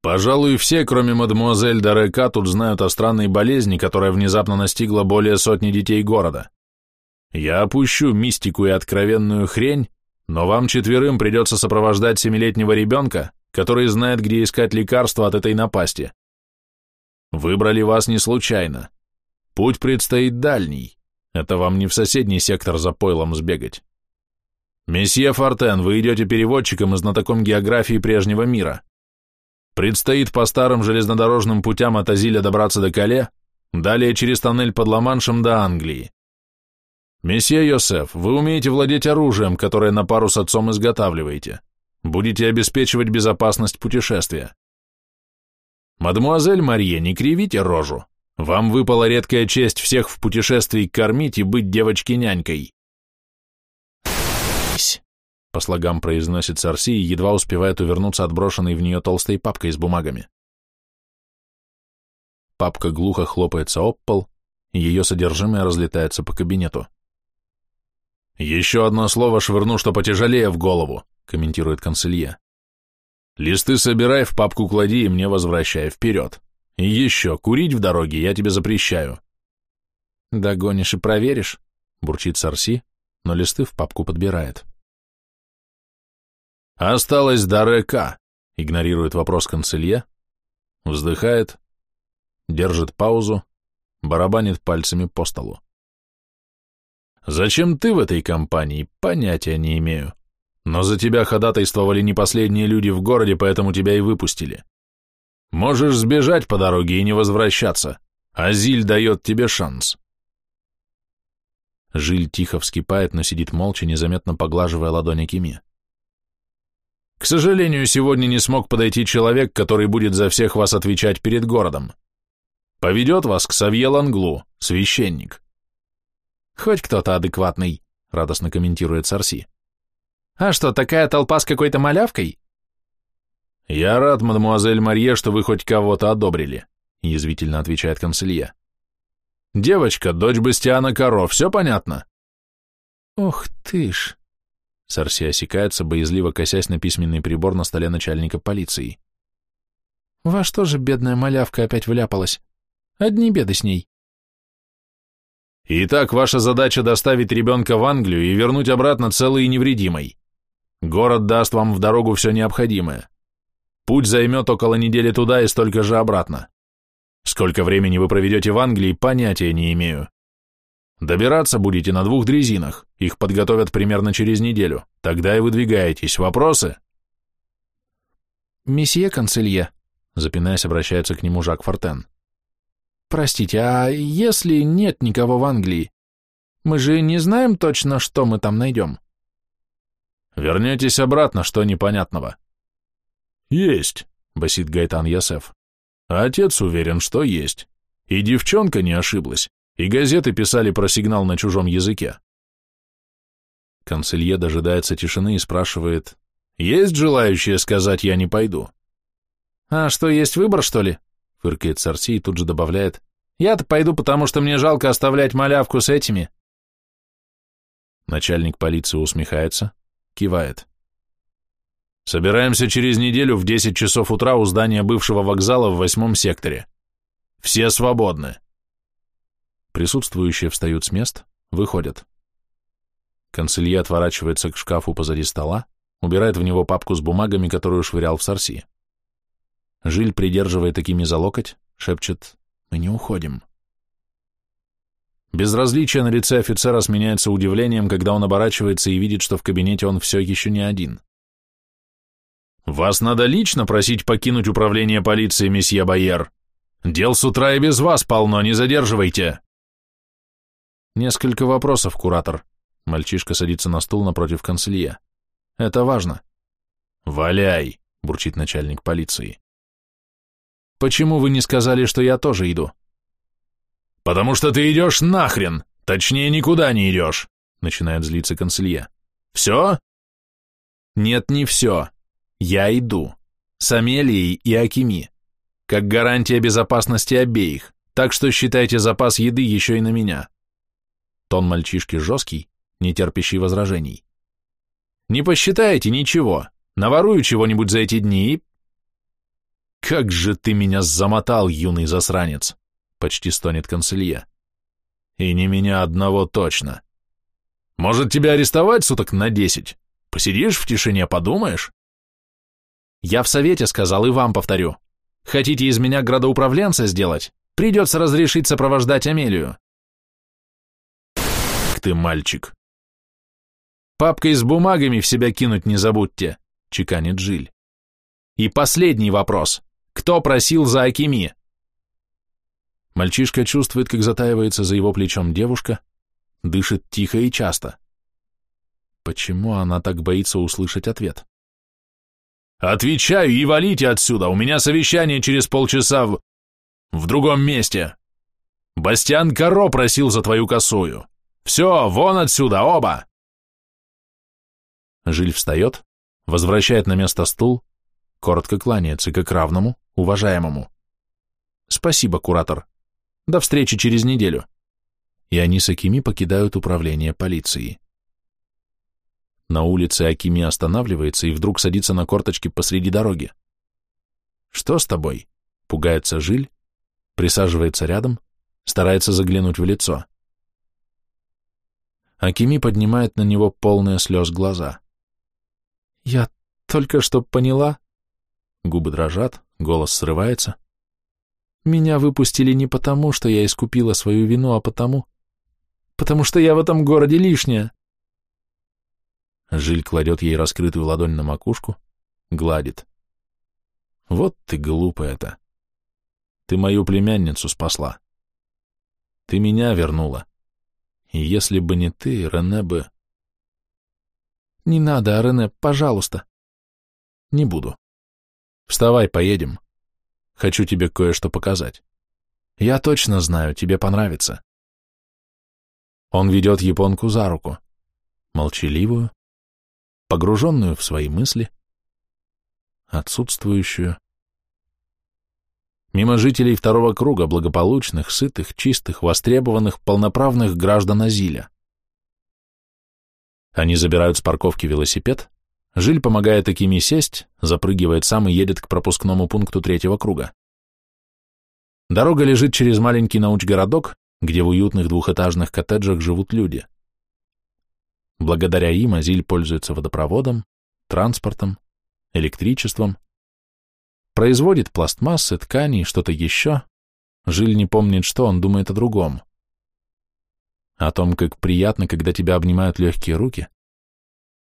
Пожалуй, все, кроме мадемуазель Дарека, тут знают о странной болезни, которая внезапно настигла более сотни детей города. Я опущу мистику и откровенную хрень, но вам четверым придется сопровождать семилетнего ребенка, который знает, где искать лекарства от этой напасти. Выбрали вас не случайно. Путь предстоит дальний. Это вам не в соседний сектор за пойлом сбегать. «Месье Фортен, вы идете переводчиком и знатоком географии прежнего мира. Предстоит по старым железнодорожным путям от Азиля добраться до Кале, далее через тоннель под Ла-Маншем до Англии. Месье Йосеф, вы умеете владеть оружием, которое на пару с отцом изготавливаете. Будете обеспечивать безопасность путешествия. Мадемуазель Марье, не кривите рожу. Вам выпала редкая честь всех в путешествии кормить и быть девочке-нянькой. по слогам произносит Сарси и едва успевает увернуться от брошенной в нее толстой папкой с бумагами. Папка глухо хлопается об пол, и ее содержимое разлетается по кабинету. «Еще одно слово швырну, что потяжелее в голову», — комментирует конселье. «Листы собирай, в папку клади и мне возвращай вперед. И еще, курить в дороге я тебе запрещаю». «Догонишь и проверишь», — бурчит Сарси, но листы в папку подбирает. «Осталось до РК», — игнорирует вопрос конселье, вздыхает, держит паузу, барабанит пальцами по столу. «Зачем ты в этой компании? Понятия не имею. Но за тебя ходатайствовали не последние люди в городе, поэтому тебя и выпустили. Можешь сбежать по дороге и не возвращаться. Азиль дает тебе шанс». Жиль тихо вскипает, но сидит молча, незаметно поглаживая ладони Кими. «К сожалению, сегодня не смог подойти человек, который будет за всех вас отвечать перед городом. Поведет вас к Савье Ланглу, священник. Хоть кто-то адекватный, радостно комментирует Сарси. А что, такая толпа с какой-то малявкой? Я рад, мадемуазель Марье, что вы хоть кого-то одобрили, язвительно отвечает конселье. Девочка, дочь Бастиана Каро, все понятно? Ох ты ж! Сарси осекается, боязливо косясь на письменный прибор на столе начальника полиции. Во что же бедная малявка опять вляпалась? Одни беды с ней. Итак, ваша задача доставить ребенка в Англию и вернуть обратно целой и невредимой. Город даст вам в дорогу все необходимое. Путь займет около недели туда и столько же обратно. Сколько времени вы проведете в Англии, понятия не имею. Добираться будете на двух дрезинах, их подготовят примерно через неделю. Тогда и выдвигаетесь. Вопросы? Месье канцелье, запинаясь, обращается к нему Жак Фортен. Простите, а если нет никого в Англии? Мы же не знаем точно, что мы там найдем. Вернетесь обратно, что непонятного. Есть, басит Гайтан Ясеф. А отец уверен, что есть. И девчонка не ошиблась, и газеты писали про сигнал на чужом языке. Канцелье дожидается тишины и спрашивает, «Есть желающие сказать, я не пойду?» «А что, есть выбор, что ли?» фыркает Сарси и тут же добавляет, «Я-то пойду, потому что мне жалко оставлять малявку с этими». Начальник полиции усмехается, кивает. «Собираемся через неделю в 10 часов утра у здания бывшего вокзала в восьмом секторе. Все свободны». Присутствующие встают с мест, выходят. Канцелье отворачивается к шкафу позади стола, убирает в него папку с бумагами, которую швырял в Сарси. Жиль, придерживая такими за локоть, шепчет «Мы не уходим». Безразличие на лице офицера сменяется удивлением, когда он оборачивается и видит, что в кабинете он все еще не один. «Вас надо лично просить покинуть управление полиции, месье Байер. Дел с утра и без вас полно, не задерживайте». Несколько вопросов, куратор. Мальчишка садится на стул напротив канцелье. Это важно. «Валяй», — бурчит начальник полиции. Почему вы не сказали, что я тоже иду? Потому что ты идешь нахрен, точнее, никуда не идешь, начинает злиться конселье. Все? Нет, не все. Я иду. С Амелией и Акими. Как гарантия безопасности обеих, так что считайте запас еды еще и на меня. Тон мальчишки жесткий, не терпящий возражений. Не посчитаете ничего, наворую чего-нибудь за эти дни и «Как же ты меня замотал, юный засранец!» — почти стонет конселье. «И не меня одного точно. Может, тебя арестовать суток на десять? Посидишь в тишине, подумаешь?» «Я в совете сказал и вам повторю. Хотите из меня градоуправленца сделать? Придется разрешить сопровождать Амелию». ты мальчик!» «Папкой с бумагами в себя кинуть не забудьте», — чеканит Жиль. «И последний вопрос. Кто просил за Акими?» Мальчишка чувствует, как затаивается за его плечом девушка, дышит тихо и часто. Почему она так боится услышать ответ? «Отвечаю и валите отсюда! У меня совещание через полчаса в... в другом месте! Бастиан Каро просил за твою косую! Все, вон отсюда, оба!» Жиль встает, возвращает на место стул, коротко кланяется, как равному, уважаемому. Спасибо, куратор. До встречи через неделю. И они с Акими покидают управление полиции. На улице Акими останавливается и вдруг садится на корточки посреди дороги. «Что с тобой?» — пугается Жиль, присаживается рядом, старается заглянуть в лицо. Акими поднимает на него полные слез глаза. «Я только что поняла...» Губы дрожат, голос срывается. «Меня выпустили не потому, что я искупила свою вину, а потому... Потому что я в этом городе лишняя!» Жиль кладет ей раскрытую ладонь на макушку, гладит. «Вот ты глупая-то! Ты мою племянницу спасла. Ты меня вернула. И если бы не ты, Рене бы...» «Не надо, Рене, пожалуйста!» «Не буду. Вставай, поедем. Хочу тебе кое-что показать. Я точно знаю, тебе понравится». Он ведет японку за руку, молчаливую, погруженную в свои мысли, отсутствующую. Мимо жителей второго круга, благополучных, сытых, чистых, востребованных, полноправных граждан Азиля. Они забирают с парковки велосипед, Жиль помогает Акими сесть, запрыгивает сам и едет к пропускному пункту третьего круга. Дорога лежит через маленький научгородок, где в уютных двухэтажных коттеджах живут люди. Благодаря им Азиль пользуется водопроводом, транспортом, электричеством, производит пластмассы, ткани и что-то еще. Жиль не помнит, что он думает о другом. О том, как приятно, когда тебя обнимают легкие руки,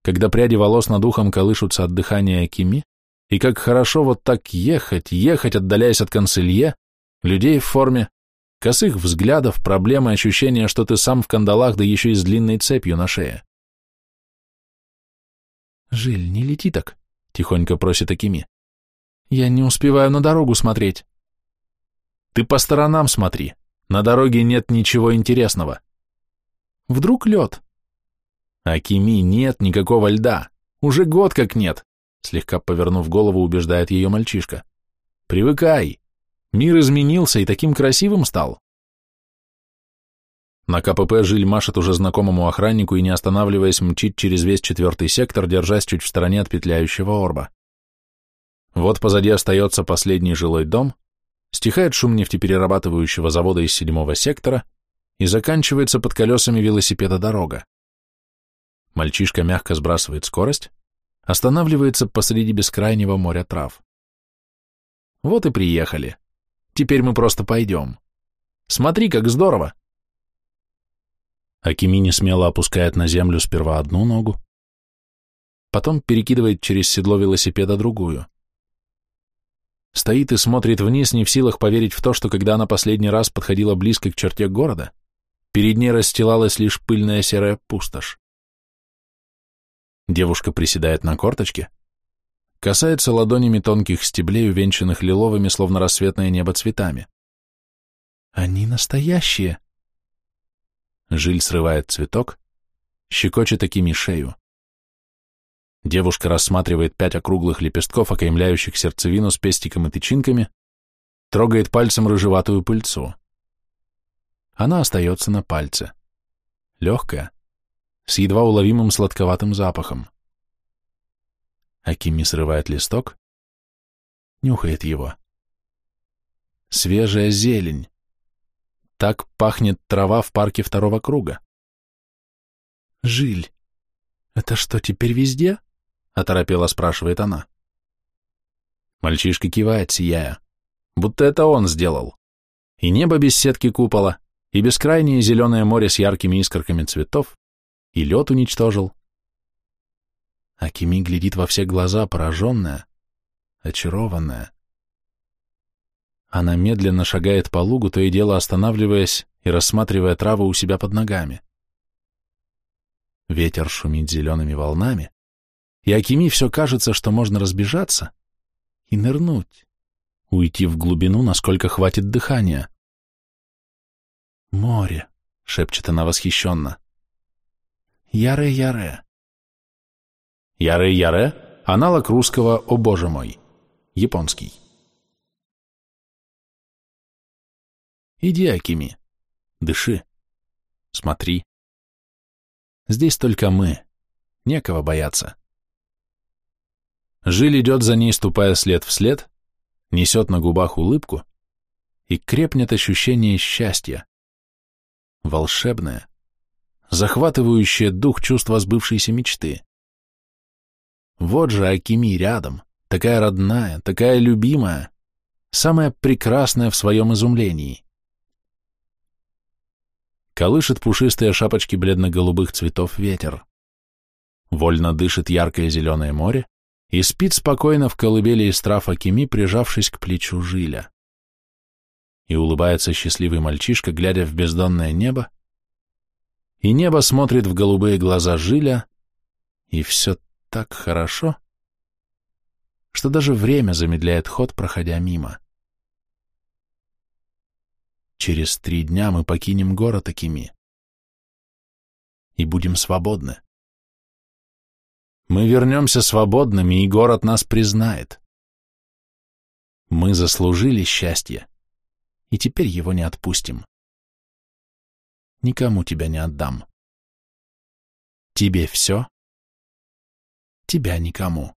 когда пряди волос над ухом колышутся от дыхания Акими, и как хорошо вот так ехать, ехать, отдаляясь от конселье, людей в форме, косых взглядов, проблемы, ощущения, что ты сам в кандалах, да еще и с длинной цепью на шее. «Жиль, не лети так», — тихонько просит Акими. «Я не успеваю на дорогу смотреть». «Ты по сторонам смотри. На дороге нет ничего интересного». «Вдруг лед?» «Акими, нет никакого льда. Уже год как нет», — слегка повернув голову, убеждает ее мальчишка. «Привыкай. Мир изменился и таким красивым стал». На КПП Жиль машет уже знакомому охраннику и, не останавливаясь, мчит через весь четвертый сектор, держась чуть в стороне от петляющего орба. Вот позади остается последний жилой дом, стихает шум нефтеперерабатывающего завода из седьмого сектора и заканчивается под колесами велосипеда дорога. Мальчишка мягко сбрасывает скорость, останавливается посреди бескрайнего моря трав. Вот и приехали. Теперь мы просто пойдем. Смотри, как здорово! Акимини смело опускает на землю сперва одну ногу, потом перекидывает через седло велосипеда другую. Стоит и смотрит вниз, не в силах поверить в то, что когда она последний раз подходила близко к черте города, перед ней расстилалась лишь пыльная серая пустошь. Девушка приседает на корточке, касается ладонями тонких стеблей, увенчанных лиловыми, словно рассветное небо цветами. «Они настоящие!» Жиль срывает цветок, щекочет такими шею. Девушка рассматривает пять округлых лепестков, окаймляющих сердцевину с пестиком и тычинками, трогает пальцем рыжеватую пыльцу. Она остается на пальце. Легкая, с едва уловимым сладковатым запахом. Акими срывает листок, нюхает его. Свежая зелень. Так пахнет трава в парке второго круга. «Жиль, это что, теперь везде?» — оторопела спрашивает она. Мальчишка кивает, сияя, будто это он сделал. И небо без сетки купола, и бескрайнее зеленое море с яркими искорками цветов, и лед уничтожил. Акими глядит во все глаза, пораженная, очарованная. Она медленно шагает по лугу, то и дело останавливаясь и рассматривая травы у себя под ногами. Ветер шумит зелеными волнами, и Акими все кажется, что можно разбежаться и нырнуть, уйти в глубину, насколько хватит дыхания. «Море», — шепчет она восхищенно. «Яре-яре». Яре-яре – аналог русского «О боже мой», японский. Иди, Акими, дыши, смотри. Здесь только мы, некого бояться. Жиль идет за ней, ступая след в след, несет на губах улыбку, и крепнет ощущение счастья. Волшебное, захватывающее дух чувства сбывшейся мечты. Вот же Акими рядом, такая родная, такая любимая, самая прекрасная в своем изумлении. Колышет пушистые шапочки бледно-голубых цветов ветер. Вольно дышит яркое зеленое море, и спит спокойно в колыбели из трав Акими, прижавшись к плечу Жиля. И улыбается счастливый мальчишка, глядя в бездонное небо, и небо смотрит в голубые глаза Жиля, и все так хорошо, что даже время замедляет ход, проходя мимо. Через три дня мы покинем город Акими и будем свободны. Мы вернемся свободными, и город нас признает. Мы заслужили счастье, и теперь его не отпустим. Никому тебя не отдам. Тебе все, тебя никому.